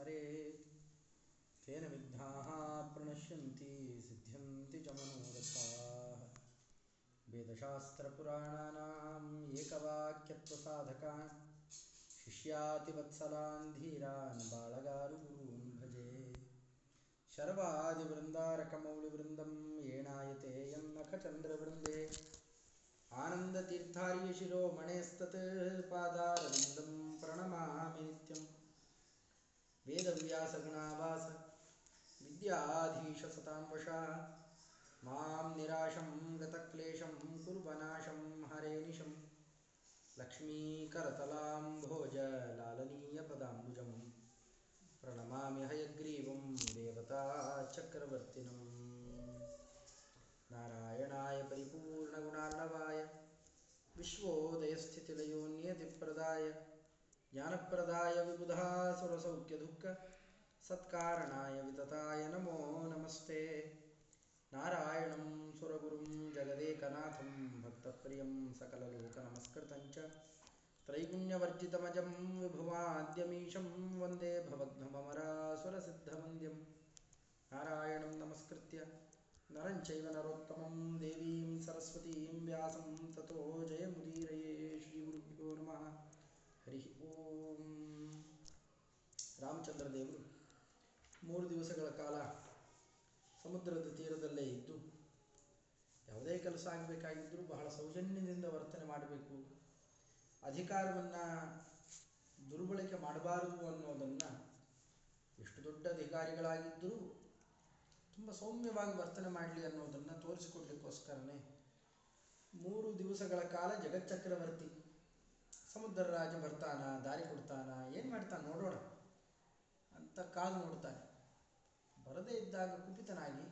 स्मरेत्। तेन विघ्नाः प्रणश्यन्ति, सिद्ध्यन्ति च मनोरथाः। वेदशास्त्रपुराणानाम् शिष्यातिवत्सलान् धीरान् बाळगारुगुरून् भजे। शर्वादिवृन्दारकमौलिवृन्दं येणायते यन्नखचन्द्रवृन्दे। आनन्दतीर्थार्यशिरोमणेस्तत् पादारविन्दं प्रणमामि नित्यं वेदव्यासगणावास विद्याधीशसतां वशाः मां निराशं गतक्लेशं कुर्वनाशं हरेनिशं। लक्ष्मीकरतलाम्भोजलालनीयपदाम्बुजं प्रणमामि हयग्रीवं देवताचक्रवर्तिनम्। नारायणाय परिपूर्णगुणार्णवाय विश्वोदयस्थितिलयोन्यतिप्रदाय ज्ञानप्रदाय विबुधा दुख सत्कारणाय वितताय नमो नमस्ते। नारायणं सुरगुरुं जगदेकनाथं भक्तप्रियं सकललोकनमस्कृतं च त्रैगुण्यवर्जितमजं विभुवाद्यमीशं वंदे सिद्धवंद्यम नारायणं नमस्कृत्य नरं चैव नरोत्तमं देवीं सरस्वतीं व्यासं ततो जयमुदीरये श्रीगुरुभ्यो नमः। ಹರಿ ಓಂ. ರಾಮಚಂದ್ರ ದೇವರು ಮೂರು ದಿವಸಗಳ ಕಾಲ ಸಮುದ್ರದ ತೀರದಲ್ಲೇ ಇದ್ದು, ಯಾವುದೇ ಕೆಲಸ ಆಗಬೇಕಾಗಿದ್ದರೂ ಬಹಳ ಸೌಜನ್ಯದಿಂದ ವರ್ತನೆ ಮಾಡಬೇಕು. ಅಧಿಕಾರವನ್ನು ದುರ್ಬಳಕೆ ಮಾಡಬಾರದು ಅನ್ನೋದನ್ನು ಎಷ್ಟು ದೊಡ್ಡ ಅಧಿಕಾರಿಗಳಾಗಿದ್ದರೂ ತುಂಬ ಸೌಮ್ಯವಾಗಿ ವರ್ತನೆ ಮಾಡಲಿ ಅನ್ನೋದನ್ನು ತೋರಿಸಿಕೊಡ್ಲಿಕ್ಕೋಸ್ಕರನೇ ಮೂರು ದಿವಸಗಳ ಕಾಲ ಜಗಚ್ಚಕ್ರವರ್ತಿ ಸಮುದ್ರ ರಾಜ ಬರ್ತಾನ, ದಾರಿ ಕೊಡ್ತಾನ, ಏನು ಮಾಡ್ತಾನೆ ನೋಡೋಣ ಅಂತ ಕಾದು ನೋಡ್ತಾನೆ. ಬರದೇ ಇದ್ದಾಗ ಕುಪಿತನಾಗಿ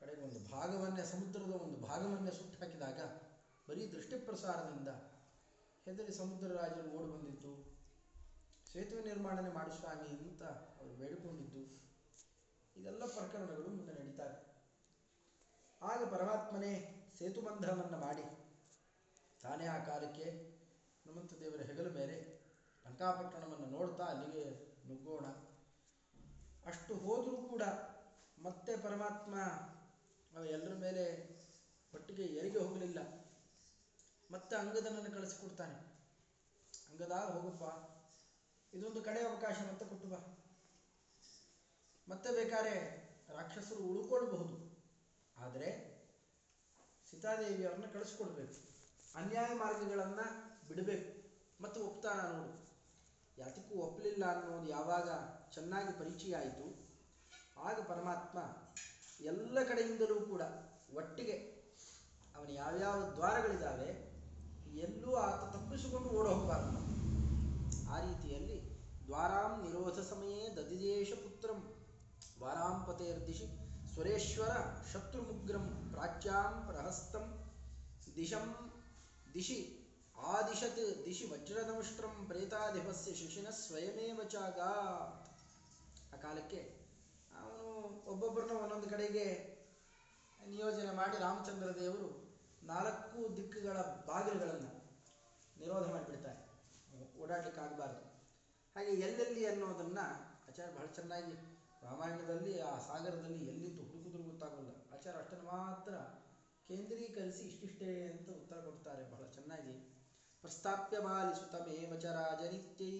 ಕಡೆಗೆ ಒಂದು ಭಾಗವನ್ನೇ, ಸಮುದ್ರದ ಒಂದು ಭಾಗವನ್ನೇ ಸುಟ್ಟು ಹಾಕಿದಾಗ ಬರೀ ದೃಷ್ಟಿಪ್ರಸಾರದಿಂದ ಹೆದರಿ ಸಮುದ್ರ ರಾಜರು ಓಡಿ ಬಂದಿತ್ತು ಸೇತುವೆ ನಿರ್ಮಾಣನೆ ಮಾಡು ಸ್ವಾಮಿ ಅಂತ ಅವರು ಬೇಡಿಕೊಂಡಿದ್ದು, ಇದೆಲ್ಲ ಪ್ರಕರಣಗಳು ಮುಂದೆ ನಡೀತಾರೆ ಆಗ ಪರಮಾತ್ಮನೇ ಸೇತುಬಂಧನವನ್ನು ಮಾಡಿ, ತಾನೇ ಆ ಕಾಲಕ್ಕೆ ಹನುಮಂತ ದೇವರ ಹೆಗಲು ಮೇಲೆ ಲಂಕಾಪಟ್ಟಣವನ್ನು ನೋಡ್ತಾ ಅಲ್ಲಿಗೆ ನುಗ್ಗೋಣ. ಅಷ್ಟು ಹೋದರೂ ಕೂಡ ಮತ್ತೆ ಪರಮಾತ್ಮ ಎಲ್ಲರ ಮೇಲೆ ಒಟ್ಟಿಗೆ ಎರಿಗೆ ಹೋಗಲಿಲ್ಲ. ಮತ್ತೆ ಅಂಗದನನ್ನು ಕಳಿಸಿಕೊಡ್ತಾನೆ ಅಂಗದ ಹೋಗಪ್ಪ, ಇದೊಂದು ಕಡೆ ಅವಕಾಶ ಮತ್ತೆ ಕೊಟ್ಟು ಬಾ. ಮತ್ತೆ ಬೇಕಾದ್ರೆ ರಾಕ್ಷಸರು ಉಳ್ಕೊಳ್ಬಹುದು. ಆದರೆ ಸೀತಾದೇವಿಯವ್ರನ್ನ ಕಳಿಸ್ಕೊಡ್ಬೇಕು. ಅನ್ಯಾಯ ಮಾರ್ಗಗಳನ್ನು ಬಿಡಬೇಕು. ಮತ್ತು ಒಪ್ತಾನ ನೋಡು. ಯಾತಕ್ಕೂ ಒಪ್ಪಲಿಲ್ಲ ಅನ್ನೋದು ಯಾವಾಗ ಚೆನ್ನಾಗಿ ಪರಿಚಯ ಆಯಿತು, ಆಗ ಪರಮಾತ್ಮ ಎಲ್ಲ ಕಡೆಯಿಂದಲೂ ಕೂಡ ಒಟ್ಟಿಗೆ ಅವನ ಯಾವ್ಯಾವ ದ್ವಾರಗಳಿದ್ದಾವೆ ಎಲ್ಲೂ ಆತ ತಪ್ಪಿಸಿಕೊಂಡು ಓಡ ಹೋಗಬಾರ್ದು ಆ ರೀತಿಯಲ್ಲಿ ದ್ವಾರಾಂ ನಿರೋಧ ಸಮಯೇ ದದಿದೇಶ ಪುತ್ರಂ. ವಾರಾಂಪತೇರ್ದಿಶಿ ಸುರೇಶ್ವರ ಶತ್ರುಮುಗ್ರಂ ಪ್ರಾಚ್ಯಾಂ ಪ್ರಹಸ್ತಂ ದಿಶಂ ದಿಶಿ ಆದಿಶತ್ ದಿಶಿ ವಜ್ರನಮುಷ್ಟ್ರಂ ಪ್ರೇತಾಧಿಪಸ್ಯ ಶಿಶಿನ ಸ್ವಯಮೇವ ಜಾಗ ಆ ಕಾಲಕ್ಕೆ ಅವನು ಒಬ್ಬೊಬ್ಬರನ್ನ ಒಂದೊಂದು ಕಡೆಗೆ ನಿಯೋಜನೆ ಮಾಡಿ ರಾಮಚಂದ್ರ ದೇವರು ನಾಲ್ಕು ದಿಕ್ಕುಗಳ ಬಾಗಿಲುಗಳನ್ನು ನಿರೋಧ ಮಾಡಿಬಿಡ್ತಾರೆ. ಓಡಾಡ್ಲಿಕ್ಕೆ ಆಗಬಾರ್ದು. ಹಾಗೆ ಎಲ್ಲೆಲ್ಲಿ ಅನ್ನೋದನ್ನು ಆಚಾರ್ಯ ಬಹಳ ಚೆನ್ನಾಗಿ ರಾಮಾಯಣದಲ್ಲಿ, ಆ ಸಾಗರದಲ್ಲಿ ಎಲ್ಲಿದ್ದು ಹುಡುಕಿದ್ರು ಗೊತ್ತಾಗಲ್ಲ. ಆಚಾರ್ಯ ಅಷ್ಟನ್ನು ಮಾತ್ರ ಕೇಂದ್ರೀಕರಿಸಿ ಇಷ್ಟಿಷ್ಟೇ ಅಂತ ಉತ್ತರ ಕೊಡ್ತಾರೆ. ಬಹಳ ಚೆನ್ನಾಗಿ ಪ್ರಸ್ತಾಪ್ಯ ಬಾಲಿಸುತಮೇವ ಚ ರಾಜನಿತ್ಯೈ.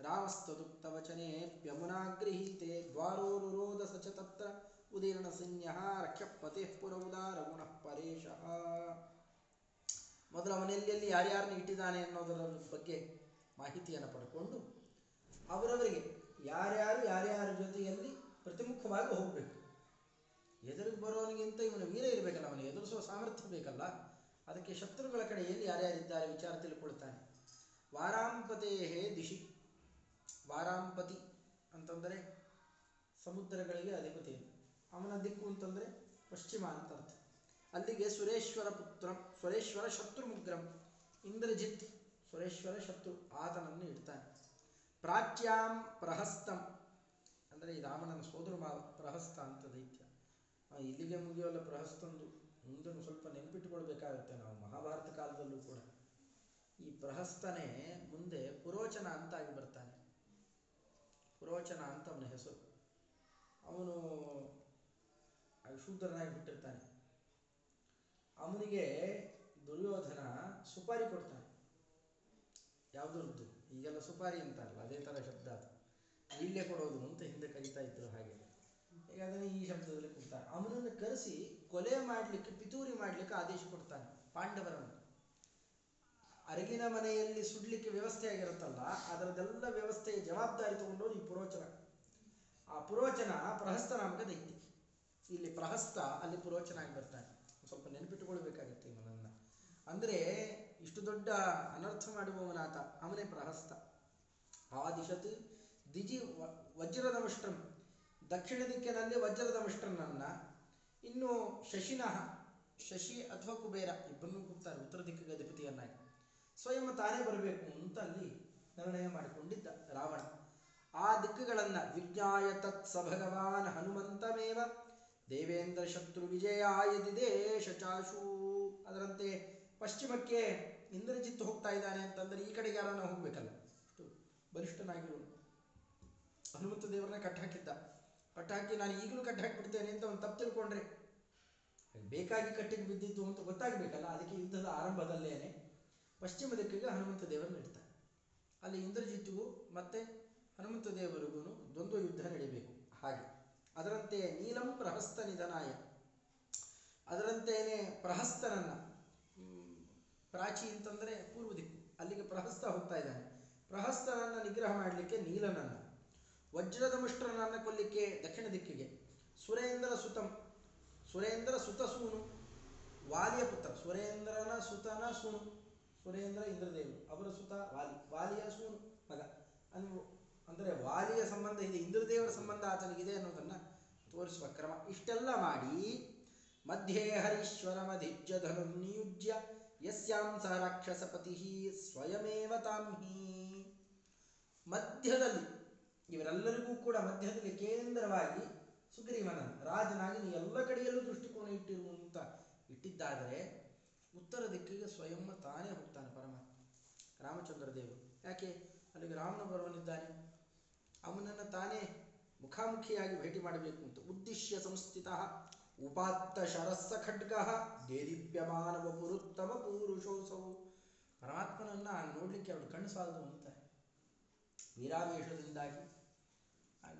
ರಾಮಸ್ತದುಕ್ತವಚನೇಪ್ಯಮುನಾಗೃಹೀತೆ ದ್ವಾರೋರುರೋಧ ಸ ಚ ತತ್ರ ಉದೀರ್ಣ ಸಿಂಹ ರಕ್ಷಪತಿ ಪುರ ಉದಾರ ಗುಣ ಪರೇಶಃ ಮೊದಲು ಅವನೆಲ್ಲೆಲ್ಲಿ ಯಾರ್ಯಾರನ್ನ ಇಟ್ಟಿದ್ದಾನೆ ಅನ್ನೋದರ ಬಗ್ಗೆ ಮಾಹಿತಿಯನ್ನು ಪಡ್ಕೊಂಡು ಅವರವರಿಗೆ ಯಾರ್ಯಾರು ಯಾರ್ಯಾರ ಜೊತೆಯಲ್ಲಿ ಪ್ರತಿಮುಖವಾಗಿ ಹೋಗಬೇಕು. ಎದುರಿಗೆ ಬರೋನಿಗಿಂತ ಇವನು ವೀರ ಇರಬೇಕಲ್ಲ, ಅವನು ಎದುರಿಸುವ ಸಾಮರ್ಥ್ಯ ಬೇಕಲ್ಲ. ಅದಕ್ಕೆ ಶತ್ರುಗಳ ಕಡೆಯಲ್ಲಿ ಯಾರ್ಯಾರಿದ್ದಾರೆ ವಿಚಾರ ತಿಳ್ಕೊಳ್ತಾನೆ. ವಾರಾಂಪತೆಯೇ ದಿಶಿ. ವಾರಾಂಪತಿ ಅಂತಂದರೆ ಸಮುದ್ರಗಳಿಗೆ ಅಧಿಪತಿ ಅವನ ದಿಕ್ಕು ಅಂತಂದರೆ ಪಶ್ಚಿಮ ಅಂತ ಅರ್ಥ. ಅಲ್ಲಿಗೆ ಸುರೇಶ್ವರ ಪುತ್ರ, ಸುರೇಶ್ವರ ಶತ್ರುಮುಗ್ರಂ ಇಂದ್ರಜಿತ್ ಸುರೇಶ್ವರ ಶತ್ರು ಆತನನ್ನು ಇಡ್ತಾನೆ. ಪ್ರಾಚ್ಯಾಂ ಪ್ರಹಸ್ತಂ. ಅಂದರೆ ಈ ರಾಮನನ ಸೋದರ ಪ್ರಹಸ್ತ ಅಂತ ದೈತ್ಯ. ಇಲ್ಲಿಗೆ ಮುಗಿಯೋಲ್ಲ ಪ್ರಹಸ್ತಂದು. ಮುಂದೆ ಸ್ವಲ್ಪ ನೆನಪಿಟ್ಟುಕೊಳ್ಬೇಕಾಗುತ್ತೆ ನಾವು ಮಹಾಭಾರತ ಕಾಲದಲ್ಲೂ ಕೂಡ. ಈ ಪ್ರಹಸ್ತನೇ ಮುಂದೆ ಪುರೋಚನ ಅಂತ ಆಗಿ ಬರ್ತಾನೆ. ಪುರೋಚನ ಅಂತ ಅವನ ಹೆಸರು. ಅವನು ಶೂದ್ರನಾಗಿ ಹುಟ್ಟಿರ್ತಾನೆ ಅವನಿಗೆ ದುರ್ಯೋಧನ ಸುಪಾರಿ ಕೊಡ್ತಾನೆ. ಯಾವುದ್ರದ್ದು ಈಗೆಲ್ಲ ಸುಪಾರಿ ಅಂತಾರಲ್ಲ, ಅದೇ ಥರ ಶಬ್ದ ಅದು. ಇಲ್ಲೇ ಕೊಡೋದು ಅಂತ ಹಿಂದೆ ಕರೀತಾ ಇದ್ರು ಹಾಗೆ. ಈಗ ಅದನ್ನು ಈ ಶಬ್ದದಲ್ಲಿ ಕೊಡ್ತಾರೆ ಅವನನ್ನು ಕರೆಸಿ ಕೊಲೆ ಮಾಡಲಿಕ್ಕೆ, ಪಿತೂರಿ ಮಾಡಲಿಕ್ಕೆ ಆದೇಶ ಕೊಡ್ತಾನೆ ಪಾಂಡವರನ್ನು. ಅರಗಿನ ಮನೆಯಲ್ಲಿ ಸುಡ್ಲಿಕ್ಕೆ ವ್ಯವಸ್ಥೆ ಆಗಿರುತ್ತಲ್ಲ ಅದರದೆಲ್ಲ ವ್ಯವಸ್ಥೆಯ ಜವಾಬ್ದಾರಿ ತಗೊಂಡೋದು ಈ ಪುರೋಚನ. ಆ ಪುರೋಚನ ಪ್ರಹಸ್ತ ನಾಮಕ ದೈತ್ಯ. ಇಲ್ಲಿ ಪ್ರಹಸ್ತ ಅಲ್ಲಿ ಪುರೋಚನ ಆಗಿ ಬರ್ತಾನೆ. ಸ್ವಲ್ಪ ನೆನಪಿಟ್ಟುಕೊಳ್ಬೇಕಾಗುತ್ತೆ ಇವನನ್ನು ಅಂದರೆ ಇಷ್ಟು ದೊಡ್ಡ ಅನರ್ಥ ಮಾಡುವವನಾತ ಅವನೇ ಪ್ರಹಸ್ತ. ಆದಿಶತ್ ದಿಜಿ ವ- ವಜ್ರದ ದಕ್ಷಿಣ ದಿಕ್ಕಿನಲ್ಲಿ ವಜ್ರದ ಇನ್ನು ಶಶಿನಃ ಶಶಿ ಅಥವಾ ಕುಬೇರ ಇಬ್ಬರನ್ನೂ ಕೂಗ್ತಾರೆ. ಉತ್ತರ ದಿಕ್ಕಿಗೆ ಅಧಿಪತಿಯನ್ನಾಗಿ. ಸ್ವಯಂ ತಾನೇ ಬರಬೇಕು ಅಂತ ಅಲ್ಲಿ ನಿರ್ಣಯ ಮಾಡಿಕೊಂಡಿದ್ದ ರಾವಣ. ಆ ದಿಕ್ಕುಗಳನ್ನ ವಿಜ್ಞಾಯ ತತ್ ಸ ಭಗವಾನ್ ಹನುಮಂತಮೇವ ದೇವೇಂದ್ರ ಶತ್ರು ವಿಜಯಾಯದಿದೆ ಶಚಾಶು. ಅದರಂತೆ ಪಶ್ಚಿಮಕ್ಕೆ ಇಂದ್ರಜಿತ್ ಹೋಗ್ತಾ ಇದ್ದಾನೆ ಅಂತಂದ್ರೆ ಈ ಕಡೆಗೆ ಯಾರನ್ನ ಹೋಗ್ಬೇಕಲ್ಲ? ಬಲಿಷ್ಠನಾಗಿರು ಹನುಮಂತ ದೇವರನ್ನ ಕಟ್ಟಾಕಿದ್ದ ಕಟ್ಟಾಕಿ, ನಾನು ಈಗಲೂ ಕಟ್ಟಾಕಿಬಿಡ್ತೇನೆ ಅಂತ ಒಂದು ತಪ್ಪು ತಿಳ್ಕೊಂಡ್ರೆ. ಬೇಕಾಗಿ ಕಟ್ಟಿಗೆ ಬಿದ್ದಿದ್ದು ಅಂತ ಗೊತ್ತಾಗಬೇಕಲ್ಲ, ಅದಕ್ಕೆ ಯುದ್ಧದ ಆರಂಭದಲ್ಲೇನೆ ಪಶ್ಚಿಮ ದಿಕ್ಕಿಗೆ ಹನುಮಂತ ದೇವರು ಇಡ್ತಾನೆ ಅಲ್ಲಿ ಇಂದ್ರಜಿತ್ತಿಗೂ ಮತ್ತೆ ಹನುಮಂತ ದೇವರಿಗೂ ದ್ವಂದ್ವ ಯುದ್ಧ ನಡೀಬೇಕು. ಹಾಗೆ. ಅದರಂತೆ ನೀಲಂ ಪ್ರಹಸ್ತ ನಿಧನಾಯ. ಅದರಂತೆಯೇ ಪ್ರಹಸ್ತನನ್ನ ಪ್ರಾಚಿ ಅಂತಂದ್ರೆ ಪೂರ್ವ ದಿಕ್ಕು. ಅಲ್ಲಿಗೆ ಪ್ರಹಸ್ತ ಹೋಗ್ತಾ ಇದ್ದಾನೆ. ಪ್ರಹಸ್ತನನ್ನ ನಿಗ್ರಹ ಮಾಡಲಿಕ್ಕೆ ನೀಲನನ್ನ. ವಜ್ರದ ಮುಷ್ಟ್ರನನ್ನ ಕೊಲ್ಲಿಕ್ಕೆ ದಕ್ಷಿಣ ದಿಕ್ಕಿಗೆ. ಸುರೇಂದ್ರ ಸುತಂ, ಸುರೇಂದ್ರ ಸುತ ಸೂನು, ವಾಲಿಯ ಪುತ್ರ, ಸುರೇಂದ್ರನ ಸುತನ ಸೂನು, ಸುರೇಂದ್ರ ಇಂದ್ರದೇವರು ಅವರ ಸುತ ವಾಲಿ, ವಾಲಿಯ ಸೂನು, ಮಗ. ಅನ್ನು ಅಂದರೆ ವಾಲಿಯ ಸಂಬಂಧ ಇದೆ, ಇಂದ್ರದೇವರ ಸಂಬಂಧ ಆತನಿಗಿದೆ ಅನ್ನೋದನ್ನ ತೋರಿಸುವ ಕ್ರಮ. ಇಷ್ಟೆಲ್ಲ ಮಾಡಿ, ಮಧ್ಯೆ ಹರೀಶ್ವರ ಮಧಿಜ್ಯ ಧನುರ್ನಿಯುಜ್ಯ, ಯಸ್ಯಾಂ ಸ ರಾಕ್ಷಸಪತಿ ಸ್ವಯಮೇವ ತಾಂಹಿ ಮಧ್ಯದಲ್ಲಿ ಇವರೆಲ್ಲರಿಗೂ ಕೂಡ ಮಧ್ಯದಲ್ಲಿ ಕೇಂದ್ರವಾಗಿ ಸುಗ್ರೀವನ, ರಾಜನಾಗಿ ಎಲ್ಲ ಕಡೆಯಲ್ಲೂ ದೃಷ್ಟಿಕೋನ ಇಟ್ಟಿರುವಂತ, ಇಟ್ಟಿದ್ದಾದರೆ ಉತ್ತರ ದಿಕ್ಕಿಗೆ ಸ್ವಯಂ ತಾನೇ ಹೋಗ್ತಾನೆ ಪರಮಾತ್ಮ, ರಾಮಚಂದ್ರ ದೇವರು. ಯಾಕೆ? ಅಲ್ಲಿಗೆ ರಾಮನ ಬರುವನಿದ್ದಾನೆ ಅವನನ್ನು ತಾನೇ ಮುಖಾಮುಖಿಯಾಗಿ ಭೇಟಿ ಮಾಡಬೇಕು ಅಂತ. ಉದ್ದಿಶ್ಯ ಸಂಸ್ಥಿತ ಉಪಾತ್ತ ಶರಸ್ಸ ಖಡ್ಗ ದೇದೀಪ್ಯಮಾನ ಪುರುತ್ತಮ ಪುರುಷೋತ್ಸವ ಪರಮಾತ್ಮನನ್ನ ನೋಡ್ಲಿಕ್ಕೆ ಅವಳು ಕಣ್ಣು ಸಾಲದು ಅಂತ. ವೀರಾವೇಶದಿಂದಾಗಿ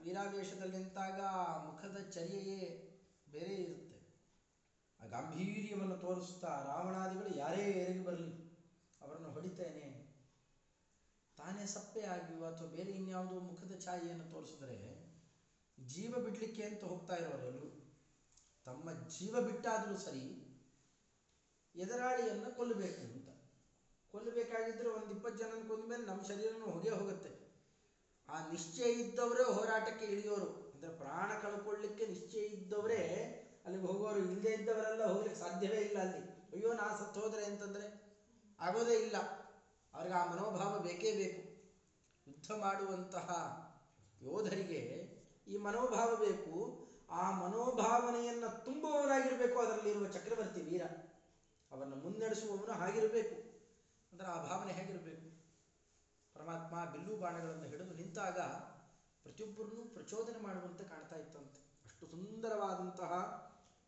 ವೀರಾವೇಶದಲ್ಲಿ ನಿಂತಾಗ ಮುಖದ ಚರ್ಯೆಯೇ ಬೇರೆ ಇರುತ್ತೆ. ಆ ಗಾಂಭೀರ್ಯವನ್ನು ತೋರಿಸ್ತಾ ರಾವಣಾದಿಗಳು ಯಾರೇ ಎರಗಿ ಬರಲಿ, ಅವರನ್ನು ಹೊಡಿತೇನೆ. ತಾನೇ ಸಪ್ಪೆ ಆಗಿಯೋ ಅಥವಾ ಬೇರೆ ಇನ್ಯಾವುದೋ ಮುಖದ ಛಾಯೆಯನ್ನು ತೋರಿಸಿದ್ರೆ ಜೀವ ಬಿಡಲಿಕ್ಕೆ ಅಂತ ಹೋಗ್ತಾ ಇರೋರೆಲ್ಲರೂ ತಮ್ಮ ಜೀವ ಬಿಟ್ಟಾದರೂ ಸರಿ ಎದುರಾಳಿಯನ್ನು ಕೊಲ್ಲಬೇಕು ಅಂತ. ಕೊಲ್ಲಬೇಕಾಗಿದ್ದರೆ ಒಂದು ಇಪ್ಪತ್ತು ಜನ ಕೊಂದ ಮೇಲೆ ನಮ್ಮ ಶರೀರನೂ ಹೊಗೆ ಹೋಗುತ್ತೆ. ಆ ನಿಶ್ಚಯ ಇದ್ದವರೇ ಹೋರಾಟಕ್ಕೆ ಇಳಿಯೋರು. ಅಂದರೆ ಪ್ರಾಣ ಕಳ್ಕೊಳ್ಳಿಕ್ಕೆ ನಿಶ್ಚಯ ಇದ್ದವರೇ ಅಲ್ಲಿಗೆ ಹೋಗೋರು. ಇಲ್ಲದೆ ಇದ್ದವರೆಲ್ಲ ಹೋಗ್ಲಿಕ್ಕೆ ಸಾಧ್ಯವೇ ಇಲ್ಲ ಅಲ್ಲಿ. ಅಯ್ಯೋ, ನಾ ಸತ್ತು ಹೋದ್ರೆ ಅಂತಂದ್ರೆ ಆಗೋದೇ ಇಲ್ಲ. ಅವ್ರಿಗೆ ಆ ಮನೋಭಾವ ಬೇಕೇ ಬೇಕು. ಯುದ್ಧ ಮಾಡುವಂತಹ ಯೋಧರಿಗೆ ಈ ಮನೋಭಾವ ಬೇಕು. ಆ ಮನೋಭಾವನೆಯನ್ನು ತುಂಬುವವನಾಗಿರಬೇಕು. ಅದರಲ್ಲಿರುವ ಚಕ್ರವರ್ತಿ ವೀರ. ಅವರನ್ನು ಮುನ್ನಡೆಸುವವನು ಹಾಗಿರಬೇಕು. ಅಂದ್ರೆ ಆ ಭಾವನೆ ಹೇಗಿರಬೇಕು? ಪರಮಾತ್ಮ ಬಿಲ್ಲು ಬಾಣಗಳನ್ನು ಹಿಡಿದು ನಿಂತಾಗ ಪ್ರತಿಯೊಬ್ಬರನ್ನೂ ಪ್ರಚೋದನೆ ಮಾಡುವಂತೆ ಕಾಣ್ತಾ ಇತ್ತಂತೆ. ಅಷ್ಟು ಸುಂದರವಾದಂತಹ